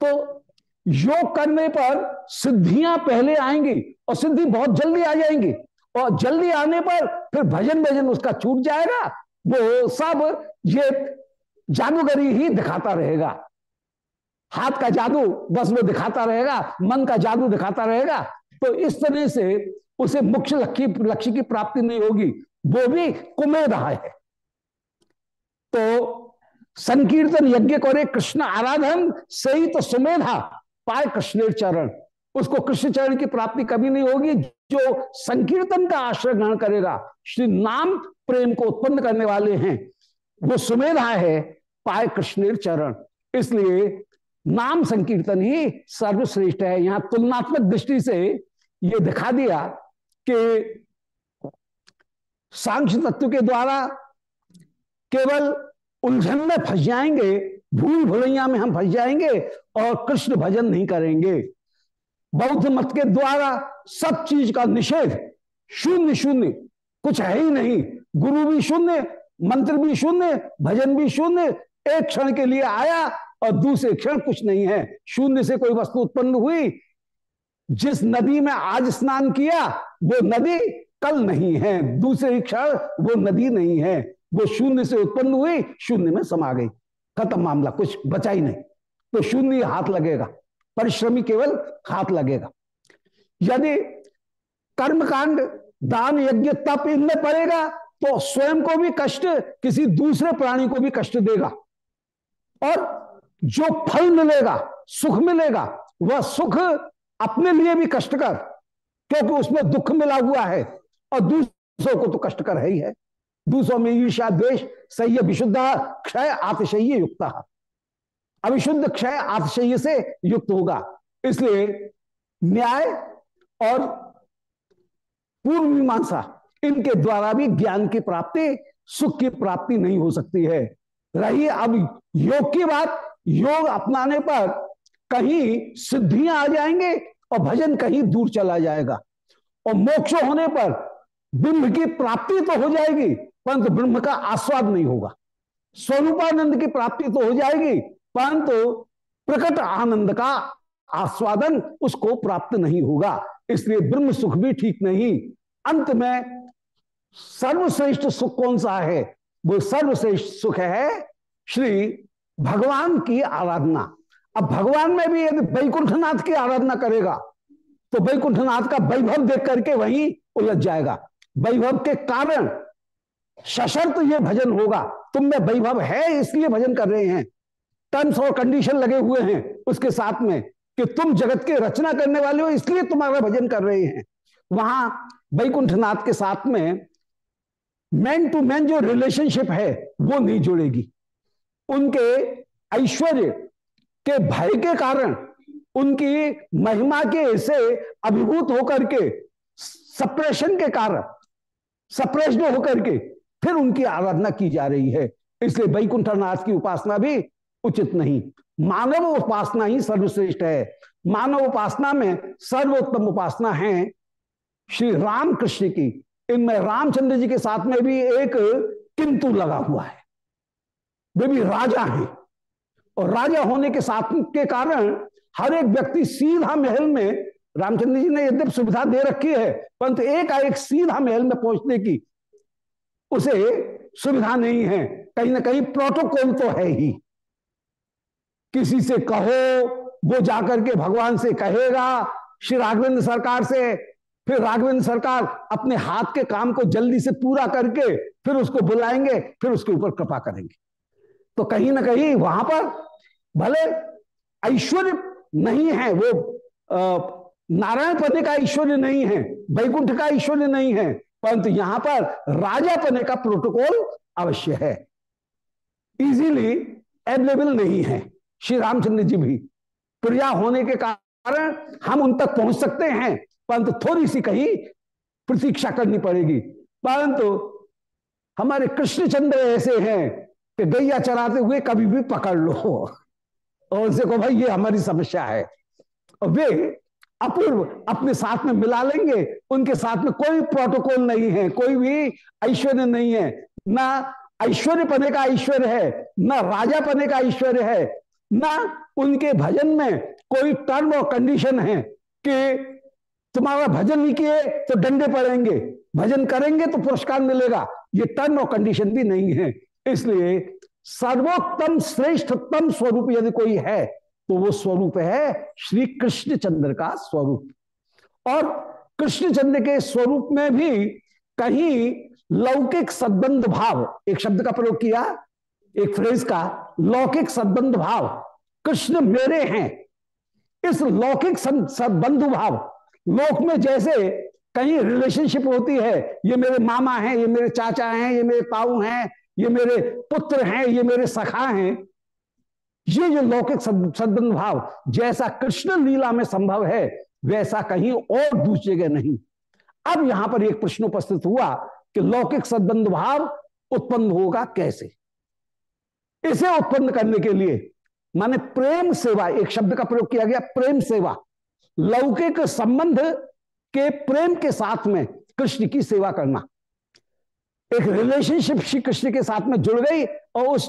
S1: तो योग करने पर सिद्धियाँ पहले आएँगी और सिद्धि बहुत जल्दी आ जाएँगी। और जल्दी आने पर फिर भजन भजन उसका छूट जाएगा। वो सब ये जादूगरी ही दिखाता रहेगा। हाथ का जादू बस वो दिखाता रहेगा, मन का जादू दिखाता रहेगा। तो इस तरह से उसे मुख्य लक्ष्य लक्ष्य की प्राप्ति नहीं होगी, वो भी कुमेद है। तो संकीर्तन यज्ञ करे, कृष्ण आराधन, सही तो सुमेधा, पाए कृष्ण चरण। उसको कृष्ण चरण की प्राप्ति कभी नहीं होगी, जो संकीर्तन का आश्रय ग्रहण करेगा। श्री नाम प्रेम को उत्पन्न करने वाले हैं। वो सुमेधा है, पाए कृष्ण चरण। इसलिए नाम संकीर्तन ही सर्वश्रेष्ठ है। यहाँ तुलनात्मक दृष्टि से ये दिखा दिया कि सांख्य तत्व के द्वारा केवल उलझन में फंस जाएँगे, भूल भुलैया में हम फंस जाएँगे और कृष्ण भजन नहीं करेंगे। बौद्ध मत के द्वारा सब चीज़ का निषेध शून्य शून्य, कुछ है ही नहीं। गुरु भी शून्य, मंत्र भी शून्य, भजन भी शून्य, एक क्षण के लिए आया और दूसरे क्षण कुछ नहीं है। शून्य से कोई वस्तु उत्पन्न हुई, जिस नदी में आज स्नान किया, वो नदी कल नहीं है। दूसरे क्षण वो नदी नहीं है। वो शून्य से उत्पन्न हुई, शून्य में समा गई। खत्म मामला, कुछ बचा ही नहीं। तो शून्य हाथ लगेगा। परिश्रमी केवल हाथ लगेगा। यदि कर्मकांड, दान, यज्ञ, तप इनमें पड़ेगा तो स्वयं को भी कष्ट किसी दूसरे प्राणी को भी कष्ट देगा। और जो फल मिलेगा, सुख मिलेगा, वह सुख अपने लिए भी कष्टकर, क्योंकि उसमें दुख मिला हुआ है और दूसरों को तो कष्टकर है ही है। दूसरों में ईर्षा द्वेष, सही विशुद्ध क्षय आतिशय युक्त। अविशुद्ध क्षय आतिशय से युक्त होगा। इसलिए न्याय और पूर्व मीमांसा इनके द्वारा भी ज्ञान की प्राप्ति, सुख की प्राप्ति नहीं हो सकती है। रही अब योग की बात। योग अपनाने पर कहीं सिद्धियाँ आ जाएँगे और भजन कहीं दूर चला जाएगा। और मोक्ष होने पर ब्रह्म की प्राप्ति तो हो जाएगी, परंतु ब्रह्म का आस्वाद नहीं होगा। स्वरूपानंद की प्राप्ति तो हो जाएगी, परंतु प्रकट आनंद का आस्वादन उसको प्राप्त नहीं होगा। इसलिए ब्रह्म सुख भी ठीक नहीं। अंत में सर्वश्रेष्ठ सुख कौन सा है? वो सर्वश्रेष्ठ सुख है श्री भगवान की आराधना। अब भगवान में भी यदि वैकुंठनाथ की आराधना करेगा तो वैकुंठनाथ का वैभव देख करके वहीं उलझ जाएगा। वैभव के कारण सशर्त ये भजन होगा। तुम में वैभव है, इसलिए भजन कर रहे हैं। टर्म्स और कंडीशन लगे हुए हैं उसके साथ में कि तुम जगत के रचना करने वाले हो, इसलिए तुम्हारा भजन कर रहे हैं। वहाँ वैकुंठनाथ के साथ में मैन टू मैन जो रिलेशनशिप है, वो नहीं जुड़ेगी। उनके ऐश्वर्य के भय के कारण, उनकी महिमा के से अभिभूत होकर के, सप्रेशन के कारण सप्रेस्ड होकर के फिर उनकी आराधना की जा रही है। इसलिए वैकुंठनाथ की उपासना भी उचित नहीं। मानव उपासना ही सर्वश्रेष्ठ है। मानव उपासना में सर्वोत्तम उपासना है श्री राम कृष्ण की। इनमें रामचंद्र जी के साथ में भी एक किंतु लगा हुआ है। वे भी राजा हैं। और राजा होने के साथ के कारण हर एक व्यक्ति सीधा महल में, रामचंद्र जी ने यद्यप सुविधा दे रखी है, परंतु एक एक सीधा महल में पहुँचने की उसे सुविधा नहीं है। कहीं ना कहीं प्रोटोकॉल तो है ही। किसी से कहो, वो जाकर के भगवान से कहेगा, श्री राघवेंद्र सरकार से, फिर राघवेंद्र सरकार अपने हाथ के काम को जल्दी से पूरा करके फिर उसको बुलाएँगे, फिर उसके ऊपर कृपा करेंगे। तो कहीं ना कहीं वहाँ पर भले ऐश्वर्य नहीं है, वो नारायण पने का ऐश्वर्य नहीं है, वैकुंठ का ऐश्वर्य नहीं है, परंतु यहाँ पर राजा पने का प्रोटोकॉल अवश्य है। इजीली एवेलेबल नहीं है। श्री रामचंद्र जी भी प्रिया होने के कारण हम उन तक पहुँच सकते हैं, परंतु थोड़ी सी कहीं प्रतीक्षा करनी पड़ेगी। परंतु हमारे कृष्णचंद्र ऐसे हैं कि गैया चराते हुए कभी भी पकड़ लो। और उनसे को भाई, ये हमारी समस्या है। और वे अपूर्व अपने साथ में मिला लेंगे। उनके साथ में कोई प्रोटोकॉल नहीं है, कोई भी ऐश्वर्य नहीं है। ना ऐश्वर्य पने का ऐश्वर्य है, ना राजा पने का ऐश्वर्य है, ना उनके भजन में कोई टर्म और कंडीशन है कि तुम्हारा भजन नहीं किए तो डंडे पड़ेंगे। भजन करेंगे तो पुरस्कार मिलेगा। ये टर्म और कंडीशन भी नहीं है। इसलिए सर्वोत्तम श्रेष्ठतम स्वरूप यदि कोई है तो वो स्वरूप है श्री कृष्ण चंद्र का स्वरूप। और कृष्ण चंद्र के स्वरूप में भी कहीं लौकिक सद्बंध भाव, एक शब्द का प्रयोग किया, एक फ्रेज का, लौकिक सद्बंध भाव, कृष्ण मेरे हैं। इस लौकिक सद्बंधु भाव, लोक में जैसे कहीं रिलेशनशिप होती है, ये मेरे मामा हैं, ये मेरे चाचा हैं, ये मेरे ताऊ हैं ये मेरे पुत्र हैं, ये मेरे सखा हैं। ये जो लौकिक सद्बंध भाव जैसा कृष्ण लीला में संभव है, वैसा कहीं और दूसरी जगह नहीं। अब यहाँ पर एक प्रश्न उपस्थित हुआ कि लौकिक सद्बंध भाव उत्पन्न होगा कैसे? इसे उत्पन्न करने के लिए माने प्रेम सेवा, एक शब्द का प्रयोग किया गया, प्रेम सेवा। लौकिक संबंध के प्रेम के साथ में कृष्ण की सेवा करना। एक रिलेशनशिप श्री कृष्ण के साथ में जुड़ गई और उस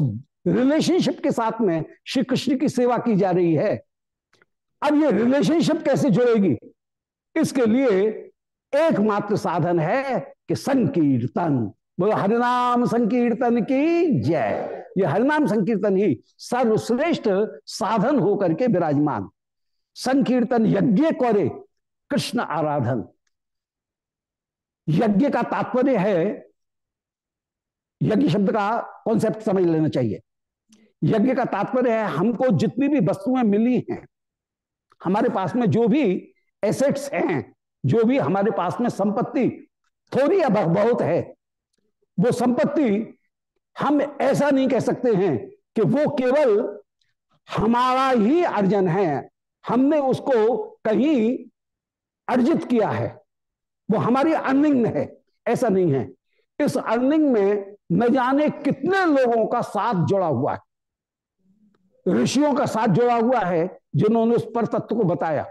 S1: रिलेशनशिप के साथ में श्री कृष्ण की सेवा की जा रही है। अब ये रिलेशनशिप कैसे जुड़ेगी? इसके लिए एकमात्र साधन है कि संकीर्तन। बोलो, हरिनाम संकीर्तन की जय। ये हरिनाम संकीर्तन ही सर्वश्रेष्ठ साधन होकर के विराजमान। संकीर्तन यज्ञ करे, कृष्ण आराधन। यज्ञ का तात्पर्य है यज्ञ शब्द का कॉन्सेप्ट समझ लेना चाहिए। यज्ञ का तात्पर्य है, हमको जितनी भी वस्तुएँ मिली हैं, हमारे पास में जो भी एसेट्स हैं, जो भी हमारे पास में संपत्ति थोड़ी या बहुत है, वो संपत्ति हम ऐसा नहीं कह सकते हैं कि वो केवल हमारा ही अर्जन है। हमने उसको कहीं अर्जित किया है। वो हमारी अर्निंग है, ऐसा नहीं है। इस अर्निंग में न जाने कितने लोगों का साथ जुड़ा हुआ है। ऋषियों का साथ जुड़ा हुआ है, जिन्होंने उस पर तत्व को बताया।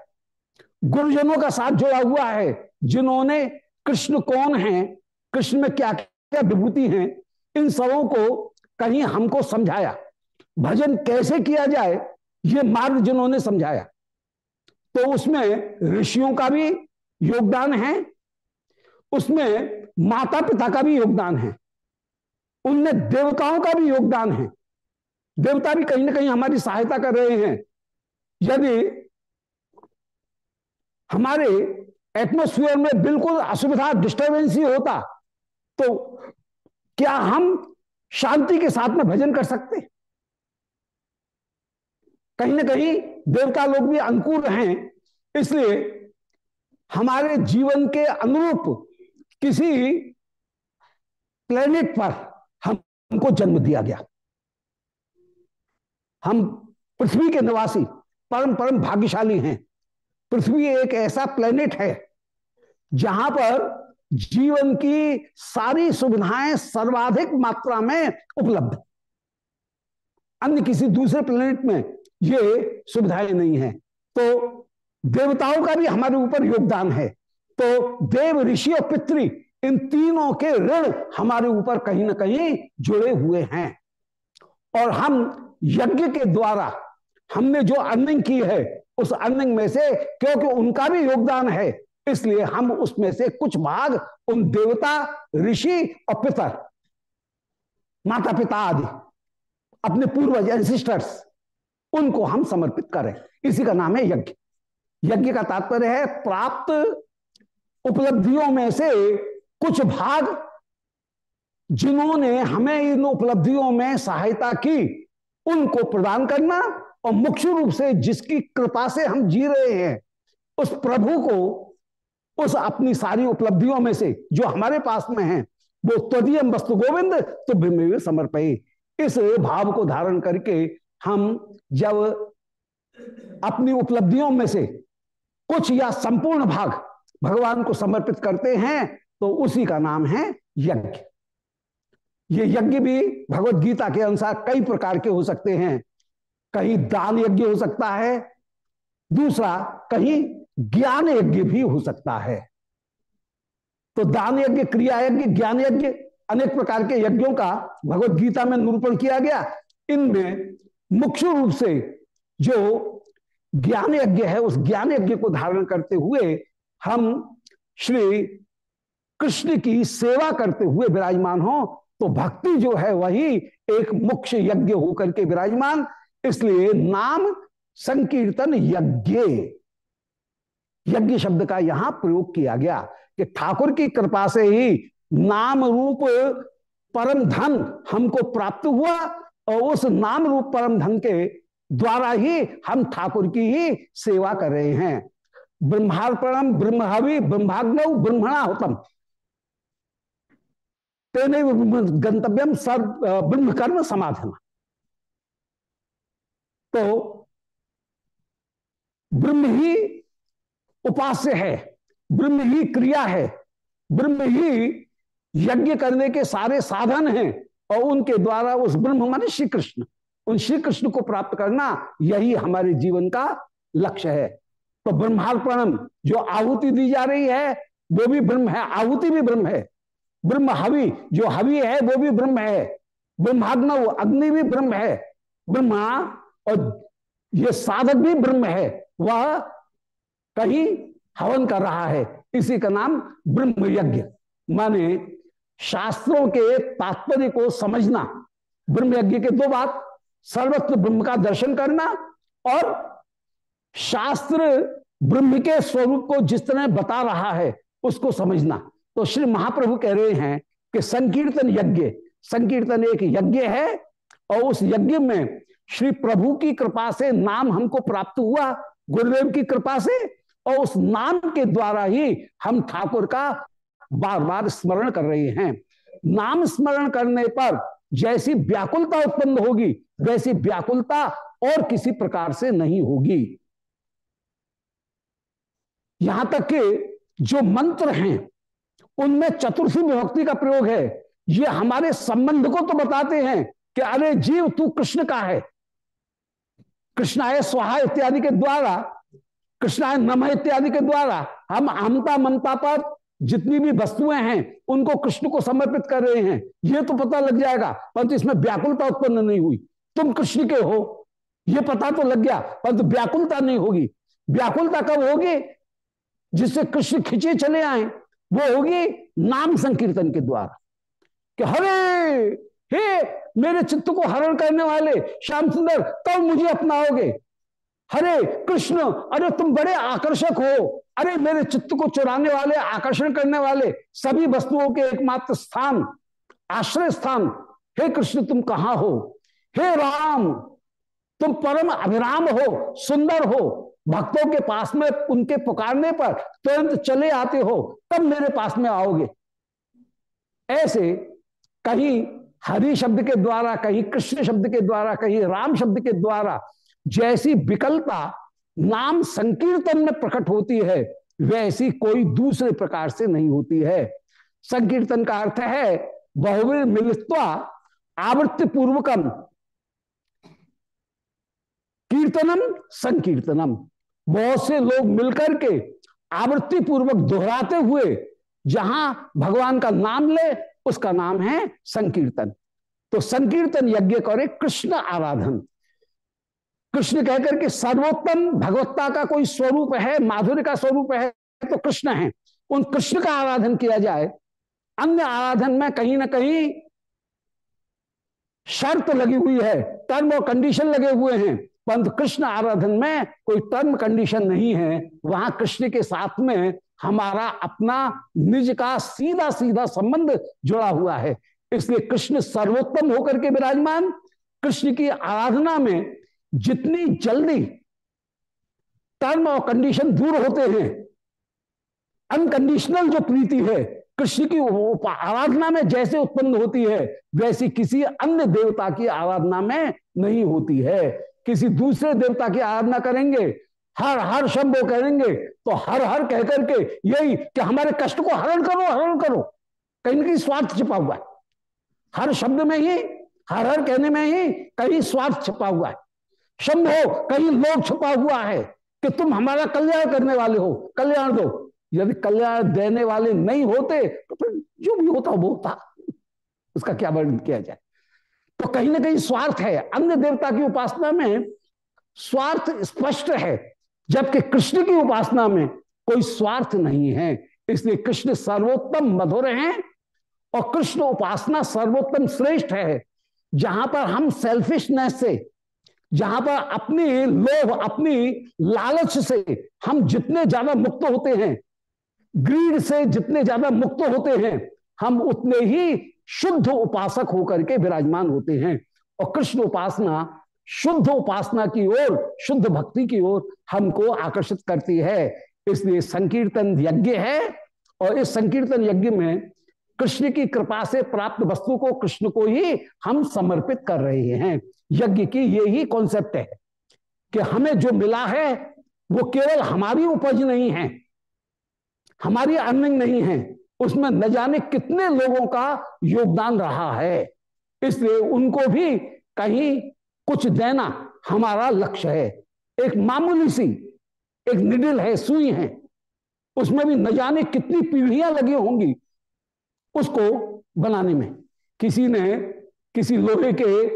S1: गुरुजनों का साथ जुड़ा हुआ है, जिन्होंने कृष्ण कौन है, कृष्ण में क्या क्या विभूति हैं, इन सबों को कहीं हमको समझाया। भजन कैसे किया जाए, ये मार्ग जिन्होंने समझाया। तो उसमें ऋषियों का भी योगदान है, उसमें माता पिता का भी योगदान है। उनमें देवताओं का भी योगदान है। देवता भी कहीं ना कहीं हमारी सहायता कर रहे हैं। यदि हमारे एटमोस्फियर में बिल्कुल असुविधा डिस्टर्बेंस ही होता तो क्या हम शांति के साथ में भजन कर सकते? कहीं ना कहीं देवता लोग भी अनुकूल हैं, इसलिए हमारे जीवन के अनुरूप किसी प्लेनेट पर हमको जन्म दिया गया। हम पृथ्वी के निवासी, परम परम भाग्यशाली हैं। पृथ्वी एक ऐसा प्लेनेट है, जहाँ पर जीवन की सारी सुविधाएँ सर्वाधिक मात्रा में उपलब्ध। अन्य किसी दूसरे प्लेनेट में ये सुविधाएँ नहीं है। तो देवताओं का भी हमारे ऊपर योगदान है। तो देव ऋषि और पितृ इन तीनों के ऋण हमारे ऊपर कहीं ना कहीं जुड़े हुए हैं। और हम यज्ञ के द्वारा हमने जो अर्निंग की है, उस अर्निंग में से क्योंकि उनका भी योगदान है, इसलिए हम उसमें से कुछ भाग उन देवता, ऋषि और पितर माता पिता आदि, अपने पूर्वज एंसिस्टर्स उनको हम समर्पित करें इसी का नाम है यज्ञ। यज्ञ का तात्पर्य है प्राप्त उपलब्धियों में से कुछ भाग जिन्होंने हमें इन उपलब्धियों में सहायता की, उनको प्रदान करना और मुख्य रूप से जिसकी कृपा से हम जी रहे हैं, उस प्रभु को, उस अपनी सारी उपलब्धियों में से जो हमारे पास में है, वो तदीय वस्तु गोविंद तो समर्पय। इस भाव को धारण करके हम जब अपनी उपलब्धियों में से कुछ या संपूर्ण भाग भगवान को समर्पित करते हैं तो उसी का नाम है यज्ञ। ये यज्ञ भी भगवत गीता के अनुसार कई प्रकार के हो सकते हैं। कहीं दान यज्ञ हो सकता है, दूसरा कहीं ज्ञान यज्ञ भी हो सकता है। तो दान यज्ञ, क्रिया यज्ञ, ज्ञान यज्ञ, अनेक प्रकार के यज्ञों का भगवत गीता में निरूपण किया गया। इनमें मुख्य रूप से जो ज्ञान यज्ञ है, उस ज्ञान यज्ञ को धारण करते हुए हम श्री कृष्ण की सेवा करते हुए विराजमान हो तो भक्ति जो है वही एक मुख्य यज्ञ होकर के विराजमान। इसलिए नाम संकीर्तन यज्ञ। यज्ञ शब्द का यहाँ प्रयोग किया गया कि ठाकुर की कृपा से ही नाम रूप परम धन हमको प्राप्त हुआ और उस नाम रूप परम धन के द्वारा ही हम ठाकुर की ही सेवा कर रहे हैं। ब्रह्मार्पणम ब्रह्महवि ब्रह्माग्न ब्रह्मणा होतम। तेने गंतव्यम सर्व ब्रह्म कर्म समाधान तो ब्रह्म ही उपास्य है, ब्रह्म ही क्रिया है, ब्रह्म ही यज्ञ करने के सारे साधन हैं, और उनके द्वारा उस ब्रह्म माने श्री कृष्ण उन श्री कृष्ण को प्राप्त करना यही हमारे जीवन का लक्ष्य है। तो ब्रह्मार्पणम जो आहुति दी जा रही है, वो भी ब्रह्म है, आहुति भी ब्रह्म है। ब्रह्म हवि, जो हवि है, वो भी ब्रह्म है। ब्रह्माग्न, अग्नि भी ब्रह्म है। ब्रह्मा और ये साधक भी ब्रह्म है। वह कहीं हवन कर रहा है। इसी का नाम ब्रह्म यज्ञ माने शास्त्रों के तात्पर्य को समझना। ब्रह्म यज्ञ के दो बात। सर्वत्र ब्रह्म का दर्शन करना और शास्त्र ब्रह्म के स्वरूप को जिस तरह बता रहा है, उसको समझना। तो श्री महाप्रभु कह रहे हैं कि संकीर्तन यज्ञ, संकीर्तन एक यज्ञ है और उस यज्ञ में श्री प्रभु की कृपा से नाम हमको प्राप्त हुआ, गुरुदेव की कृपा से, और उस नाम के द्वारा ही हम ठाकुर का बार बार स्मरण कर रहे हैं। नाम स्मरण करने पर जैसी व्याकुलता उत्पन्न होगी, वैसी व्याकुलता और किसी प्रकार से नहीं होगी। यहाँ तक कि जो मंत्र हैं उनमें चतुर्थी विभक्ति का प्रयोग है। ये हमारे संबंध को तो बताते हैं कि, अरे जीव, तू कृष्ण का है। कृष्णाय स्वाहा इत्यादि के द्वारा, कृष्णाय नम इत्यादि के द्वारा हम आमता ममता पर जितनी भी वस्तुएँ हैं, उनको कृष्ण को समर्पित कर रहे हैं। ये तो पता लग जाएगा, परंतु इसमें व्याकुलता उत्पन्न नहीं हुई। तुम कृष्ण के हो। ये पता तो लग गया, परंतु व्याकुलता नहीं होगी। व्याकुलता कब होगी? जिससे कृष्ण खिंचे चले आए। वो होगी नाम संकीर्तन के द्वारा। कि हरे, हे, मेरे चित्त को हरण करने वाले श्याम सुंदर कब मुझे अपनाओगे। हरे, कृष्ण, अरे तुम बड़े आकर्षक हो। अरे मेरे चित्त को चुराने वाले, आकर्षण करने वाले सभी वस्तुओं के एकमात्र स्थान, आश्रय स्थान। हे कृष्ण, तुम कहाँ हो? हे राम, तुम परम अभिराम हो, सुंदर हो। भक्तों के पास में, उनके पुकारने पर तुरंत चले आते हो, तब मेरे पास में आओगे। ऐसे कहीं हरि शब्द के द्वारा, कहीं कृष्ण शब्द के द्वारा, कहीं राम शब्द के द्वारा जैसी विकल्पता नाम संकीर्तन में प्रकट होती है, वैसी कोई दूसरे प्रकार से नहीं होती है। संकीर्तन का अर्थ है बहुवीर मिलित्वा आवृत्ति पूर्वकम कीर्तनम संकीर्तनम। बहुत से लोग मिलकर के आवृत्ति पूर्वक दोहराते हुए जहाँ भगवान का नाम ले, उसका नाम है संकीर्तन। तो संकीर्तन यज्ञ करे कृष्ण आराधन। कृष्ण कहकर के सर्वोत्तम भगवत्ता का कोई स्वरूप है, माधुर्य का स्वरूप है तो कृष्ण है। उन कृष्ण का आराधन किया जाए। अन्य आराधन में कहीं ना कहीं शर्त लगी हुई है, टर्म और कंडीशन लगे हुए हैं। परंतु कृष्ण आराधन में कोई टर्म कंडीशन नहीं है, वहाँ कृष्ण के साथ में हमारा अपना निज का सीधा सीधा संबंध जुड़ा हुआ है। इसलिए कृष्ण सर्वोत्तम होकर के विराजमान। कृष्ण की आराधना में जितनी जल्दी टर्म और कंडीशन दूर होते हैं अनकंडीशनल जो प्रीति है, कृष्ण की आराधना में जैसे उत्पन्न होती है, वैसी किसी अन्य देवता की आराधना में नहीं होती है। किसी दूसरे देवता की आराधना करेंगे, हर हर शब्द कहेंगे तो हर हर कह करके यही कि हमारे कष्ट को हरण करो हरण करो। कहीं ना कहीं स्वार्थ छिपा हुआ है। हर शब्द में ही, हर हर कहने में ही कहीं स्वार्थ छिपा हुआ है। शंभो कहीं लोभ छुपा हुआ है कि तुम हमारा कल्याण करने वाले हो। कल्याण दो। यदि कल्याण देने वाले नहीं होते तो फिर जो भी होता, वो होता। उसका क्या वर्णन किया जाए? तो कहीं ना कहीं स्वार्थ है। अन्य देवता की उपासना में स्वार्थ स्पष्ट है, जबकि कृष्ण की उपासना में कोई स्वार्थ नहीं है। इसलिए कृष्ण सर्वोत्तम मधुर हैं और कृष्ण उपासना सर्वोत्तम श्रेष्ठ है। जहाँ पर हम सेल्फिशनेस से, जहाँ पर अपनी लोभ, अपनी लालच से हम जितने ज़्यादा मुक्त होते हैं ग्रीड से जितने ज़्यादा मुक्त होते हैं, हम उतने ही शुद्ध उपासक होकर के विराजमान होते हैं। और कृष्ण उपासना, शुद्ध उपासना की ओर, शुद्ध भक्ति की ओर हमको आकर्षित करती है। इसलिए संकीर्तन यज्ञ है। और इस संकीर्तन यज्ञ में कृष्ण की कृपा से प्राप्त वस्तु को कृष्ण को ही हम समर्पित कर रहे हैं। यज्ञ की यही कॉन्सेप्ट है कि हमें जो मिला है, वो केवल हमारी उपज नहीं है, हमारी अर्निंग नहीं है उसमें न जाने कितने लोगों का योगदान रहा है। इसलिए उनको भी कहीं कुछ देना हमारा लक्ष्य है। एक मामूली सी, एक निडिल है, सुई है। उसमें भी न जाने कितनी पीढ़ियाँ लगी होंगी उसको बनाने में। किसी ने किसी लोहे के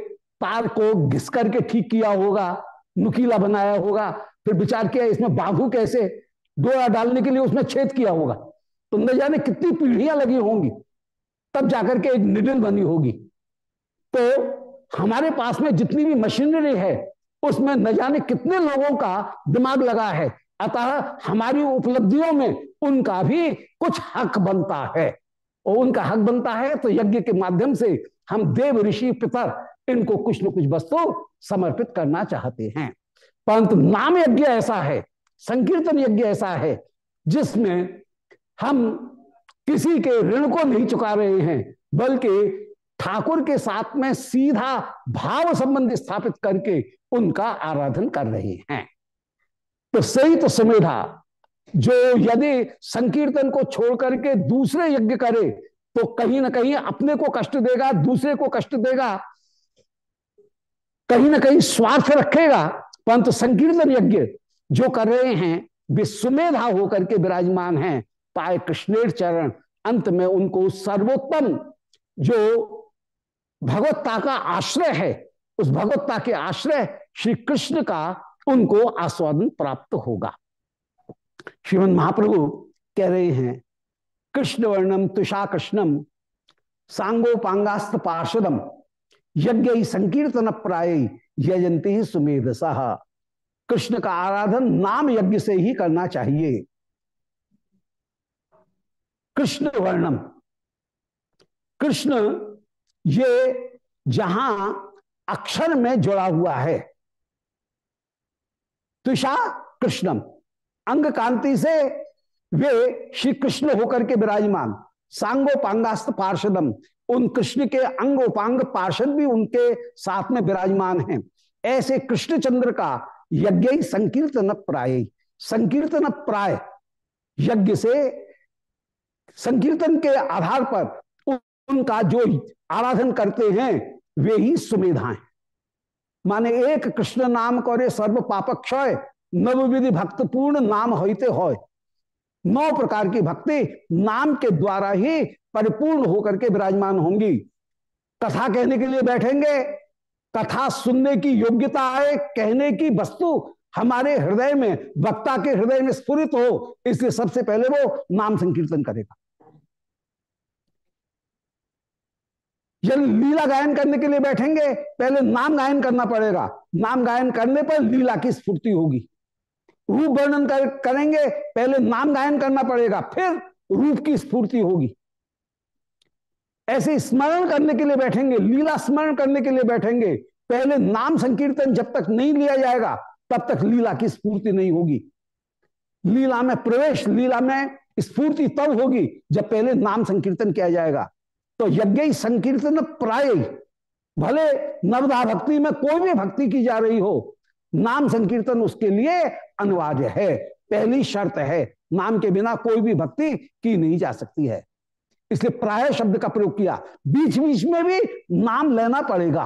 S1: तार को घिस करके ठीक किया होगा, नुकीला बनाया होगा, फिर विचार किया इसमें बांधू कैसे? डोरा डालने के लिए उसमें छेद किया होगा। तो न जाने कितनी पीढ़ियाँ लगी होंगी, तब जाकर के एक निडल बनी होगी। तो हमारे पास में जितनी भी मशीनरी है, उसमें न जाने कितने लोगों का दिमाग लगा है, अतः हमारी उपलब्धियों में उनका भी कुछ हक बनता है। और उनका हक बनता है तो यज्ञ के माध्यम से हम देव ऋषि पितर इनको कुछ न कुछ वस्तु समर्पित करना चाहते हैं। परंतु नाम यज्ञ ऐसा है, संकीर्तन यज्ञ ऐसा है, जिसमें हम किसी के ऋण को नहीं चुका रहे हैं, बल्कि ठाकुर के साथ में सीधा भाव संबंध स्थापित करके उनका आराधन कर रहे हैं। तो सही तो सुमेधा, जो यदि संकीर्तन को छोड़ करके दूसरे यज्ञ करे तो कहीं ना कहीं अपने को कष्ट देगा, दूसरे को कष्ट देगा, कहीं ना कहीं स्वार्थ रखेगा। परंतु संकीर्तन यज्ञ जो कर रहे हैं, वे सुमेधा होकर के विराजमान हैं। पाए कृष्णेर चरण। अंत में उनको सर्वोत्तम जो भगवत्ता का आश्रय है, उस भगवत्ता के आश्रय श्री कृष्ण का उनको आस्वादन प्राप्त होगा। श्रीमद महाप्रभु कह रहे हैं कृष्ण वर्णम तुषा कृष्णम सांगोपांगास्त पार्षदम यज्ञ संकीर्तन प्राय यजंती ही सुमेध कृष्ण का आराधन नाम यज्ञ से ही करना चाहिए। कृष्ण वर्णम। कृष्ण ये जहाँ अक्षर में जुड़ा हुआ है। तुषा कृष्णम। अंग कांति से वे श्री कृष्ण होकर के विराजमान। सांगोपांगास्त पार्षदम। उन कृष्ण के अंग उपांग पार्षद भी उनके साथ में विराजमान हैं। ऐसे कृष्णचंद्र का यज्ञ संकीर्तन प्राय संकीर्तन प्राय यज्ञ से संकीर्तन के आधार पर उनका जो आराधन करते हैं, वे ही सुमेधाएँ। माने एक कृष्ण नाम करे सर्व पाप क्षय नव विधि भक्तपूर्ण नाम होते हो नौ प्रकार की भक्ति नाम के द्वारा ही परिपूर्ण होकर के विराजमान होंगी। कथा कहने के लिए बैठेंगे, कथा सुनने की योग्यता आए, कहने की वस्तु हमारे हृदय में वक्ता के हृदय में स्फुरित हो इसलिए सबसे पहले वो नाम संकीर्तन करेगा। यदि लीला गायन करने के लिए बैठेंगे पहले नाम गायन करना पड़ेगा। नाम गायन करने पर लीला की स्फूर्ति होगी। रूप वर्णन कर, करेंगे पहले नाम गायन करना पड़ेगा फिर रूप की स्फूर्ति होगी। ऐसे स्मरण करने के लिए बैठेंगे लीला स्मरण करने के लिए बैठेंगे पहले नाम संकीर्तन जब तक नहीं लिया जाएगा तब तक लीला की स्फूर्ति नहीं होगी। लीला में प्रवेश, लीला में स्फूर्ति तब होगी जब पहले नाम संकीर्तन किया जाएगा। तो यज्ञ संकीर्तन प्राय, भले नवदा भक्ति में कोई भी भक्ति की जा रही हो, नाम संकीर्तन उसके लिए अनिवार्य है। पहली शर्त है, नाम के बिना कोई भी भक्ति की नहीं जा सकती है। इसलिए प्राय शब्द का प्रयोग किया। बीच बीच में भी नाम लेना पड़ेगा।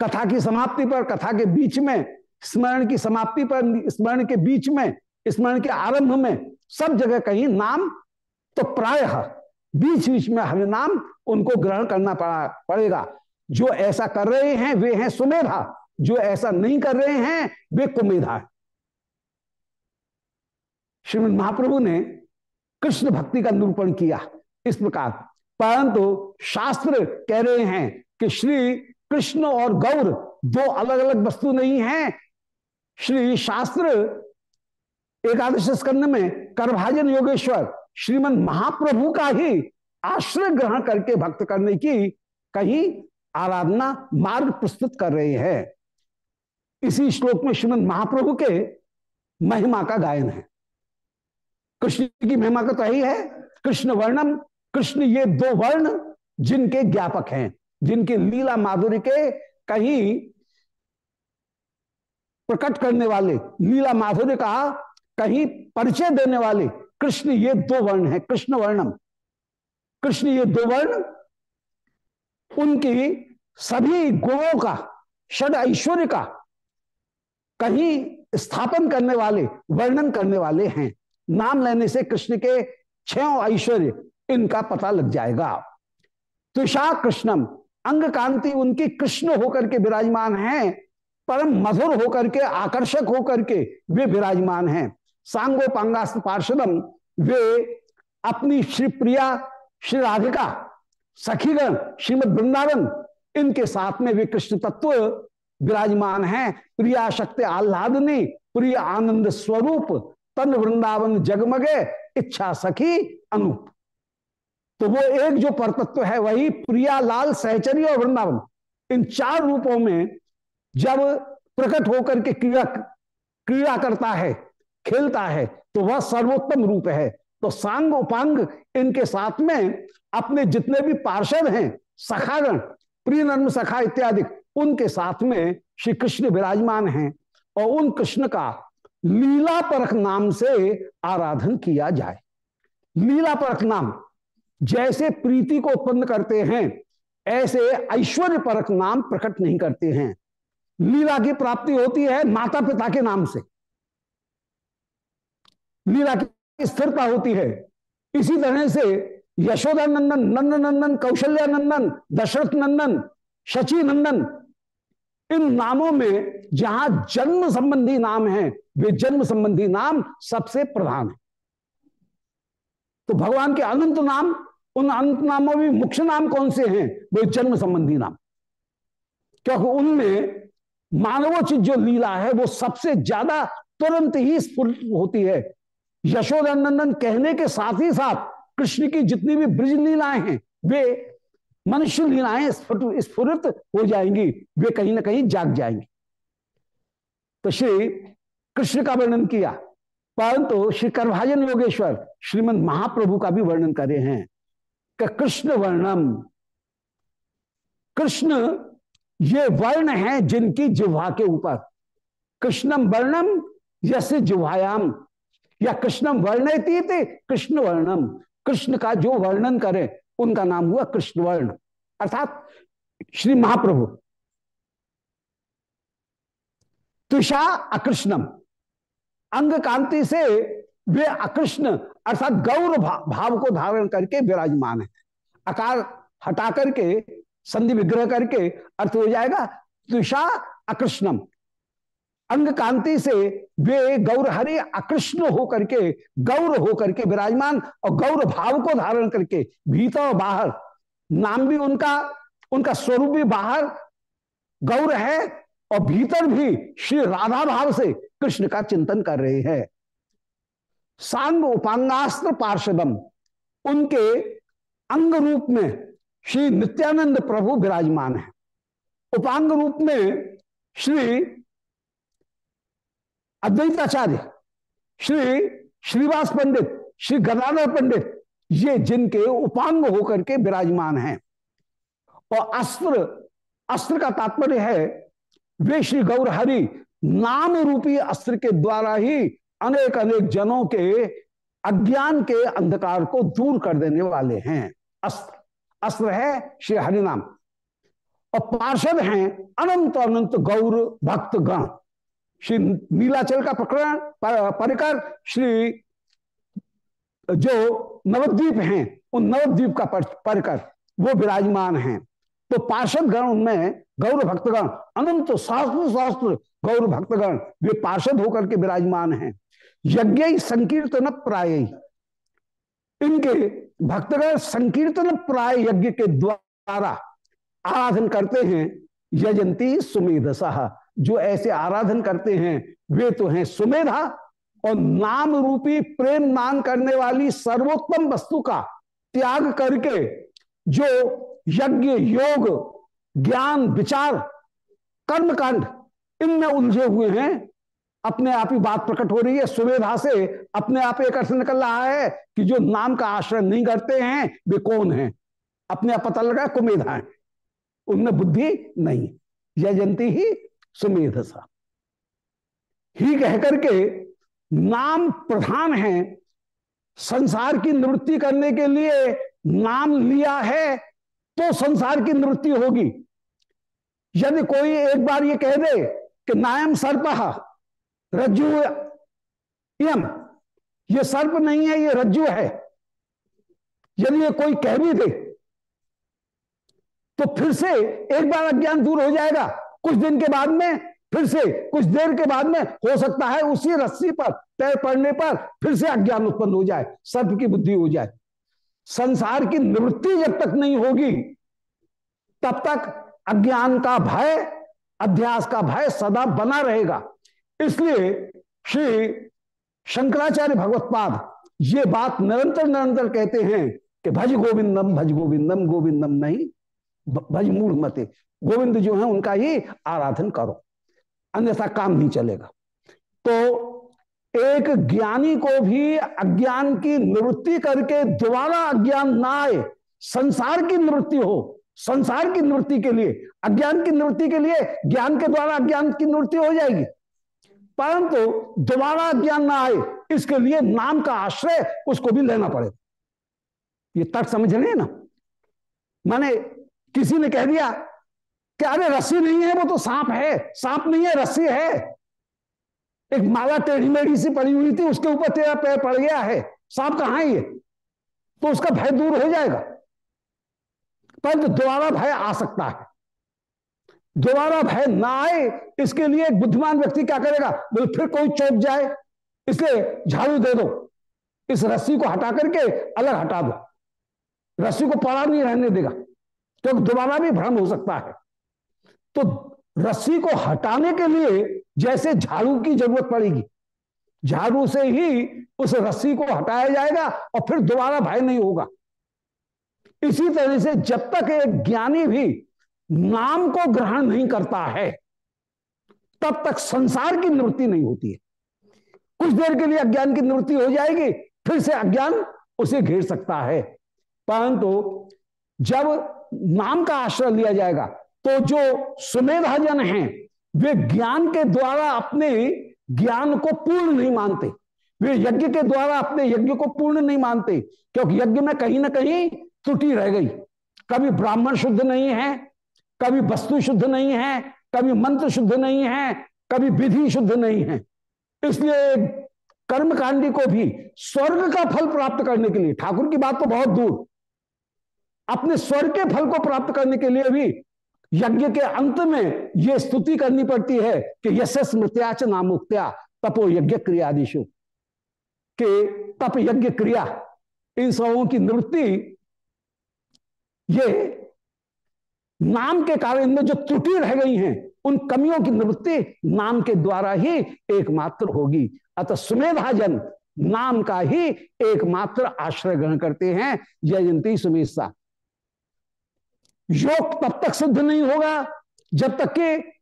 S1: कथा की समाप्ति पर, कथा के बीच में स्मरण की समाप्ति पर, स्मरण के बीच में, स्मरण के आरंभ में, सब जगह कहीं नाम तो प्राय बीच बीच में हमें नाम उनको ग्रहण करना पड़ा, पड़ेगा। जो ऐसा कर रहे हैं, वे हैं सुमेधा। जो ऐसा नहीं कर रहे हैं, वे कुमेधा। श्रीमद महाप्रभु ने कृष्ण भक्ति का निरूपण किया इस प्रकार। परंतु शास्त्र कह रहे हैं कि श्री कृष्ण और गौर दो अलग अलग वस्तु नहीं है श्री शास्त्र एकादश स्कंद में करभाजन योगेश्वर श्रीमद महाप्रभु का ही आश्रय ग्रहण करके भक्त करने की कहीं आराधना मार्ग प्रस्तुत कर रहे हैं। इसी श्लोक में श्रीमद महाप्रभु के महिमा का गायन है। कृष्ण की महिमा का तो यही है, कृष्ण वर्णम, कृष्ण ये दो वर्ण जिनके ज्ञापक हैं, जिनके लीला माधुरी के कहीं प्रकट करने वाले। लीला माधुर्य का कहीं परिचय देने वाले, कृष्ण ये दो वर्ण है, कृष्ण वर्णम। कृष्ण ये दो वर्ण, उनकी सभी गुणों का, षड ऐश्वर्य का, कहीं स्थापन करने वाले, वर्णन करने वाले हैं। नाम लेने से कृष्ण के छह ऐश्वर्य, इनका पता लग जाएगा। तुषा कृष्णम अंग कांति उनकी कृष्ण होकर के विराजमान है। परम मधुर होकर के, आकर्षक होकर के वे विराजमान हैं। सांगो पांगास्त पार्षदम, वे अपनी श्री प्रिया श्री राधिका सखीगण, श्रीमद वृंदावन, इनके साथ में वे कृष्ण तत्व विराजमान हैं। प्रिया शक्ति आह्लादनी, प्रिय आनंद स्वरूप, तन वृंदावन जगमगे, इच्छा सखी अनूप। तो वो एक जो परतत्व है, वही प्रिया लाल सहचरी और वृंदावन। इन चार रूपों में जब प्रकट होकर के क्रिया क्रिया करता है, खेलता है तो वह सर्वोत्तम रूप है। तो सांग उपांग इनके साथ में अपने जितने भी पार्षद हैं, सखागण, प्रिय नर्म सखा इत्यादि, उनके साथ में श्री कृष्ण विराजमान हैं और उन कृष्ण का लीला परख नाम से आराधन किया जाए। लीला परख नाम जैसे प्रीति को उत्पन्न करते हैं, ऐसे ऐश्वर्य परख नाम प्रकट नहीं करते हैं। लीला की प्राप्ति होती है माता पिता के नाम से। लीला की स्थिरता होती है। इसी तरह से यशोदा नंदन नंद नंदन कौशल्या नंदन दशरथ नंदन शची नंदन इन नामों में जहाँ जन्म संबंधी नाम है, वे जन्म संबंधी नाम सबसे प्रधान है। तो भगवान के अनंत नाम, उन अनंत नामों में मुख्य नाम कौन से हैं? वे जन्म संबंधी नाम। क्योंकि उनमें मानवोचित जो लीला है, वो सबसे ज़्यादा तुरंत ही स्फुरित होती है। यशोदनंदन कहने के साथ ही साथ कृष्ण की जितनी भी ब्रज लीलाएँ हैं, वे मनुष्य लीलाएँ स्फुरित हो जाएँगी, वे कहीं ना कहीं जाग जाएँगी। तो श्री कृष्ण का वर्णन किया, परंतु श्री करभाजन योगेश्वर श्रीमद महाप्रभु का भी वर्णन करे हैं, कि कृष्ण वर्णम। कृष्ण ये वर्ण है जिनकी जिह्वा के ऊपर। कृष्णम वर्णम यसे जिह्वायाम। या कृष्णम वर्ण कृष्ण वर्णम कृष्ण का जो वर्णन करे, उनका नाम हुआ कृष्ण वर्ण अर्थात श्री महाप्रभु। तुषा अकृष्णम। अंग कांति से वे अकृष्ण, अर्थात गौर भाव को धारण करके विराजमान है। आकार हटा करके संधि विग्रह करके अर्थ हो जाएगा तुषा अकृष्णम। अंग कांति से वे गौर हरि अकृष्ण होकर के, गौर होकर के विराजमान और गौर भाव को धारण करके भीतर और बाहर। नाम भी उनका उनका स्वरूप भी बाहर, गौर है और भीतर भी श्री राधा भाव से कृष्ण का चिंतन कर रहे हैं। सांग उपांगास्त्र पार्षदम उनके अंग रूप में श्री नित्यानंद प्रभु विराजमान है। उपांग रूप में श्री अद्वैताचार्य, श्री श्रीवास पंडित, श्री गदाधर पंडित, ये जिनके उपांग होकर के विराजमान हैं। और अस्त्र अस्त्र का तात्पर्य है, वे श्री गौर हरि नाम रूपी अस्त्र के द्वारा ही अनेक अनेक जनों के अज्ञान के अंधकार को दूर कर देने वाले हैं। अस्त्र अस्त्र है श्री हरिनाम और पार्षद हैं अनंत अनंत गौर भक्त गण। श्री नीलाचल का प्रकरण परिकर, श्री जो नवद्वीप हैं, उन नवद्वीप का परिकर, वो विराजमान हैं। तो पार्षद गण उनमें गौर भक्तगण अनंत शास्त्र शास्त्र गौर भक्तगण वे पार्षद होकर के विराजमान हैं। यज्ञ संकीर्तन प्राय। इनके भक्तगण संकीर्तन प्राय यज्ञ के द्वारा आराधन करते हैं, यजंती सुमेधसा। जो ऐसे आराधन करते हैं, वे तो हैं सुमेधा और नाम रूपी प्रेम नाम करने वाली सर्वोत्तम वस्तु का त्याग करके जो यज्ञ, योग, ज्ञान, विचार, कर्मकांड इनमें उलझे हुए हैं। अपने आप ही बात प्रकट हो रही है सुवेधा से अपने आप एक अर्थ निकल रहा है कि जो नाम का आश्रय नहीं करते हैं, वे कौन हैं? अपने आप पता लगा कुमेधा है। उनमें बुद्धि नहीं यजंती ही सुमेधसा ही कह करके नाम प्रधान है, संसार की निवृत्ति करने के लिए नाम लिया है तो संसार की निवृत्ति होगी। यदि कोई एक बार ये कह दे कि नायम सर्प रज्जु यम, ये सर्प नहीं है, ये रज्जु है। यदि ये कोई कह भी दे तो फिर से एक बार अज्ञान दूर हो जाएगा। कुछ दिन के बाद में, फिर से कुछ देर के बाद में हो सकता है उसी रस्सी पर पैर पड़ने पर फिर से अज्ञान उत्पन्न हो जाए, सर्प की बुद्धि हो जाए। संसार की निवृत्ति जब तक नहीं होगी, तब तक अज्ञान का भय, अध्यास का भय सदा बना रहेगा। इसलिए श्री शंकराचार्य भगवत्पाद ये बात निरंतर निरंतर कहते हैं कि भज गोविंदम भज गोविंदम गोविंदम नहीं भज मूढ़ मते। गोविंद जो है, उनका ही आराधन करो, अन्यथा काम नहीं चलेगा। तो एक ज्ञानी को भी अज्ञान की निवृत्ति करके दोबारा अज्ञान ना आए, संसार की निवृत्ति हो, संसार की निवृत्ति के लिए, अज्ञान की निवृत्ति के लिए ज्ञान के द्वारा अज्ञान की निवृत्ति हो जाएगी। परंतु दोबारा ज्ञान ना आए, इसके लिए नाम का आश्रय उसको भी लेना पड़ेगा ये तर्क समझ रहे ना? माने किसी ने कह दिया कि अरे रस्सी नहीं है, वो तो सांप है। सांप नहीं है, रस्सी है। एक माला टेढ़ी मेढ़ी सी पड़ी हुई थी, उसके ऊपर तेरा पैर पड़ गया है। सांप कहाँ है ये? तो उसका भय दूर हो जाएगा। परंतु दोबारा भय आ सकता है। दोबारा भय ना आए, इसके लिए एक बुद्धिमान व्यक्ति क्या करेगा? बोले, फिर कोई चौक जाए, इसलिए झाड़ू दे दो। इस रस्सी को हटा करके अलग हटा दो। रस्सी को पड़ा नहीं रहने देगा, क्योंकि दोबारा भी भ्रम हो सकता है। तो रस्सी को हटाने के लिए जैसे झाड़ू की ज़रूरत पड़ेगी, झाड़ू से ही उस रस्सी को हटाया जाएगा और फिर दोबारा भय नहीं होगा। इसी तरह से जब तक एक ज्ञानी भी नाम को ग्रहण नहीं करता है, तब तक संसार की निवृत्ति नहीं होती है। कुछ देर के लिए अज्ञान की निवृत्ति हो जाएगी, फिर से अज्ञान उसे घेर सकता है। परंतु जब नाम का आश्रय लिया जाएगा तो जो सुमेधाजन हैं, वे ज्ञान के द्वारा अपने ज्ञान को पूर्ण नहीं मानते। वे यज्ञ के द्वारा अपने यज्ञ को पूर्ण नहीं मानते, क्योंकि यज्ञ में कहीं ना कहीं त्रुटि रह गई। कभी ब्राह्मण शुद्ध नहीं है कभी वस्तु शुद्ध नहीं है, कभी मंत्र शुद्ध नहीं है, कभी विधि शुद्ध नहीं है। इसलिए कर्मकांडी को भी स्वर्ग का फल प्राप्त करने के लिए, ठाकुर की बात तो बहुत दूर, अपने स्वर्ग के फल को प्राप्त करने के लिए भी यज्ञ के अंत में यह स्तुति करनी पड़ती है कि यश स्मृत्याच नामुक्त्या तपो यज्ञ क्रियादिशु के तप यज्ञ क्रिया, इन सबों की निवृत्ति, ये नाम के कारण इनमें जो त्रुटि रह गई हैं, उन कमियों की निवृत्ति नाम के द्वारा ही एकमात्र होगी। अतः सुमेधाजन नाम का ही एकमात्र आश्रय ग्रहण करते हैं। जयंती सुमेशा योग तब तक सिद्ध नहीं होगा, जब तक कि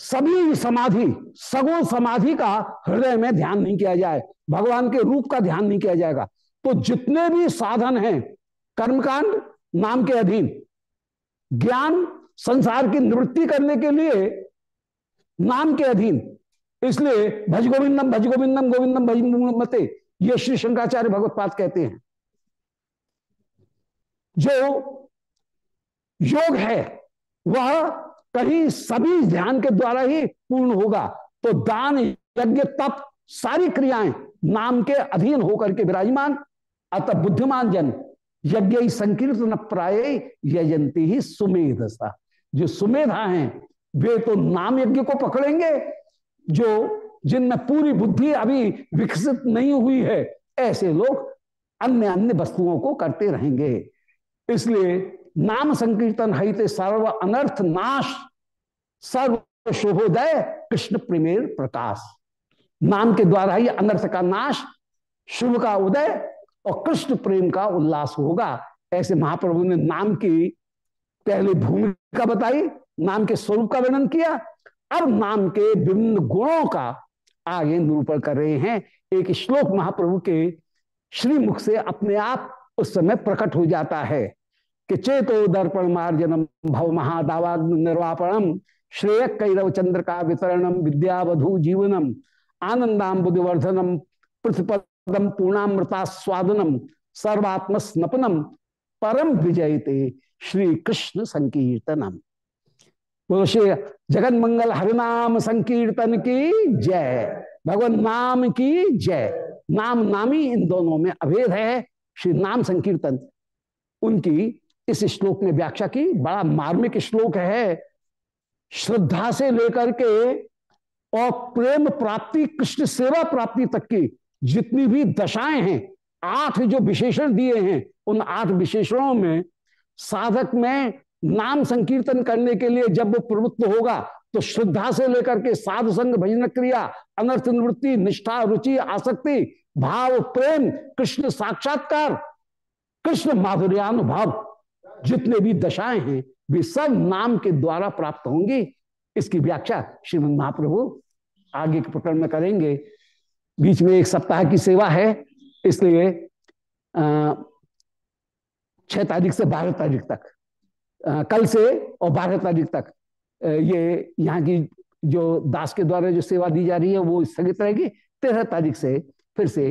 S1: सभी समाधि, सगुण समाधि का हृदय में ध्यान नहीं किया जाए, भगवान के रूप का ध्यान नहीं किया जाएगा। तो जितने भी साधन हैं, कर्मकांड नाम के अधीन ज्ञान संसार की निवृत्ति करने के लिए नाम के अधीन। इसलिए भज गोविंदम भज गोविंदम गोविंदम भज मते, ये श्री शंकराचार्य भगवत पात कहते हैं। जो योग है, वह कहीं सभी ध्यान के द्वारा ही पूर्ण होगा। तो दान, यज्ञ, तप, सारी क्रियाएँ नाम के अधीन होकर के विराजमान, अतः बुद्धिमान जन यज्ञ संकीर्तन प्राय यजंती ही सुमेधसा। जो सुमेधा हैं, वे तो नाम यज्ञ को पकड़ेंगे, जो जिनमें पूरी बुद्धि अभी विकसित नहीं हुई है, ऐसे लोग अन्य अन्य वस्तुओं को करते रहेंगे। इसलिए नाम संकीर्तन हित सर्व अनर्थ नाश, सर्व शुभोदय, कृष्ण प्रेमेर प्रकाश। नाम के द्वारा ही अनर्थ का नाश, शुभ का उदय और कृष्ण प्रेम का उल्लास होगा। ऐसे महाप्रभु ने नाम की पहले भूमिका बताई, नाम के स्वरूप का वर्णन किया, अब नाम के विभिन्न गुणों का आगे निरूपण कर रहे हैं। एक श्लोक महाप्रभु के श्री मुख से अपने आप उस समय प्रकट हो जाता है कि चेतो दर्पण मार्जनम भव महादावा निर्वापणम, श्रेय कैरव चंद्र का वितरणम, विद्यावधु जीवनम आनंदाम बुद्धिवर्धनम प्रतिपदम पूर्णामृता स्वादनम सर्वात्म स्नपनम परम विजयते श्री कृष्ण संकीर्तनम श्री जगन मंगल हरिनाम संकीर्तन की जय, भगवान नाम की जय। नाम नामी इन दोनों में अभेद है। श्री नाम संकीर्तन, उनकी इस श्लोक में व्याख्या की, बड़ा मार्मिक श्लोक है। श्रद्धा से लेकर के और प्रेम प्राप्ति, कृष्ण सेवा प्राप्ति तक की जितनी भी दशाएँ हैं, आठ जो विशेषण दिए हैं, उन आठ विशेषणों में साधक में नाम संकीर्तन करने के लिए जब वो प्रवृत्त होगा तो श्रद्धा से लेकर के साधु संग भजन क्रिया, अनर्थ निवृत्ति, निष्ठा, रुचि, आसक्ति, भाव, प्रेम, कृष्ण साक्षात्कार, कृष्ण माधुर्यानुभाव, जितने भी दशाएँ हैं, वे सब नाम के द्वारा प्राप्त होंगी। इसकी व्याख्या श्रीमद महाप्रभु आगे के प्रकरण में करेंगे। बीच में एक सप्ताह की सेवा है इसलिए छह तारीख से बारह तारीख तक आ, कल से और बारह तारीख तक ये यहाँ की जो दास के द्वारा जो सेवा दी जा रही है वो स्थगित रहेगी। तेरह तारीख से फिर से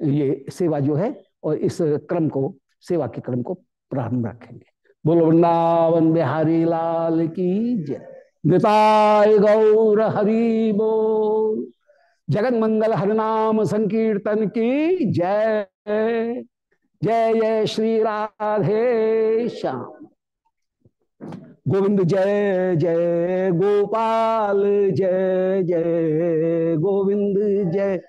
S1: ये सेवा जो है और इस क्रम को सेवा के क्रम को प्रारंभ रखेंगे। बोलो वृंदावन बिहारी लाल की जय। गौर हरि बोल। जगत मंगल हरिनाम संकीर्तन की जय। जय जय श्री राधे श्याम। गोविंद जय जय गोपाल जय जय गोविंद जय।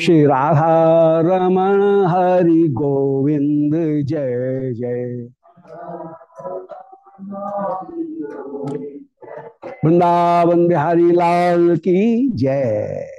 S1: श्री राधा रमण हरि गोविंद जय जय। वृंदावन बिहारी लाल की जय।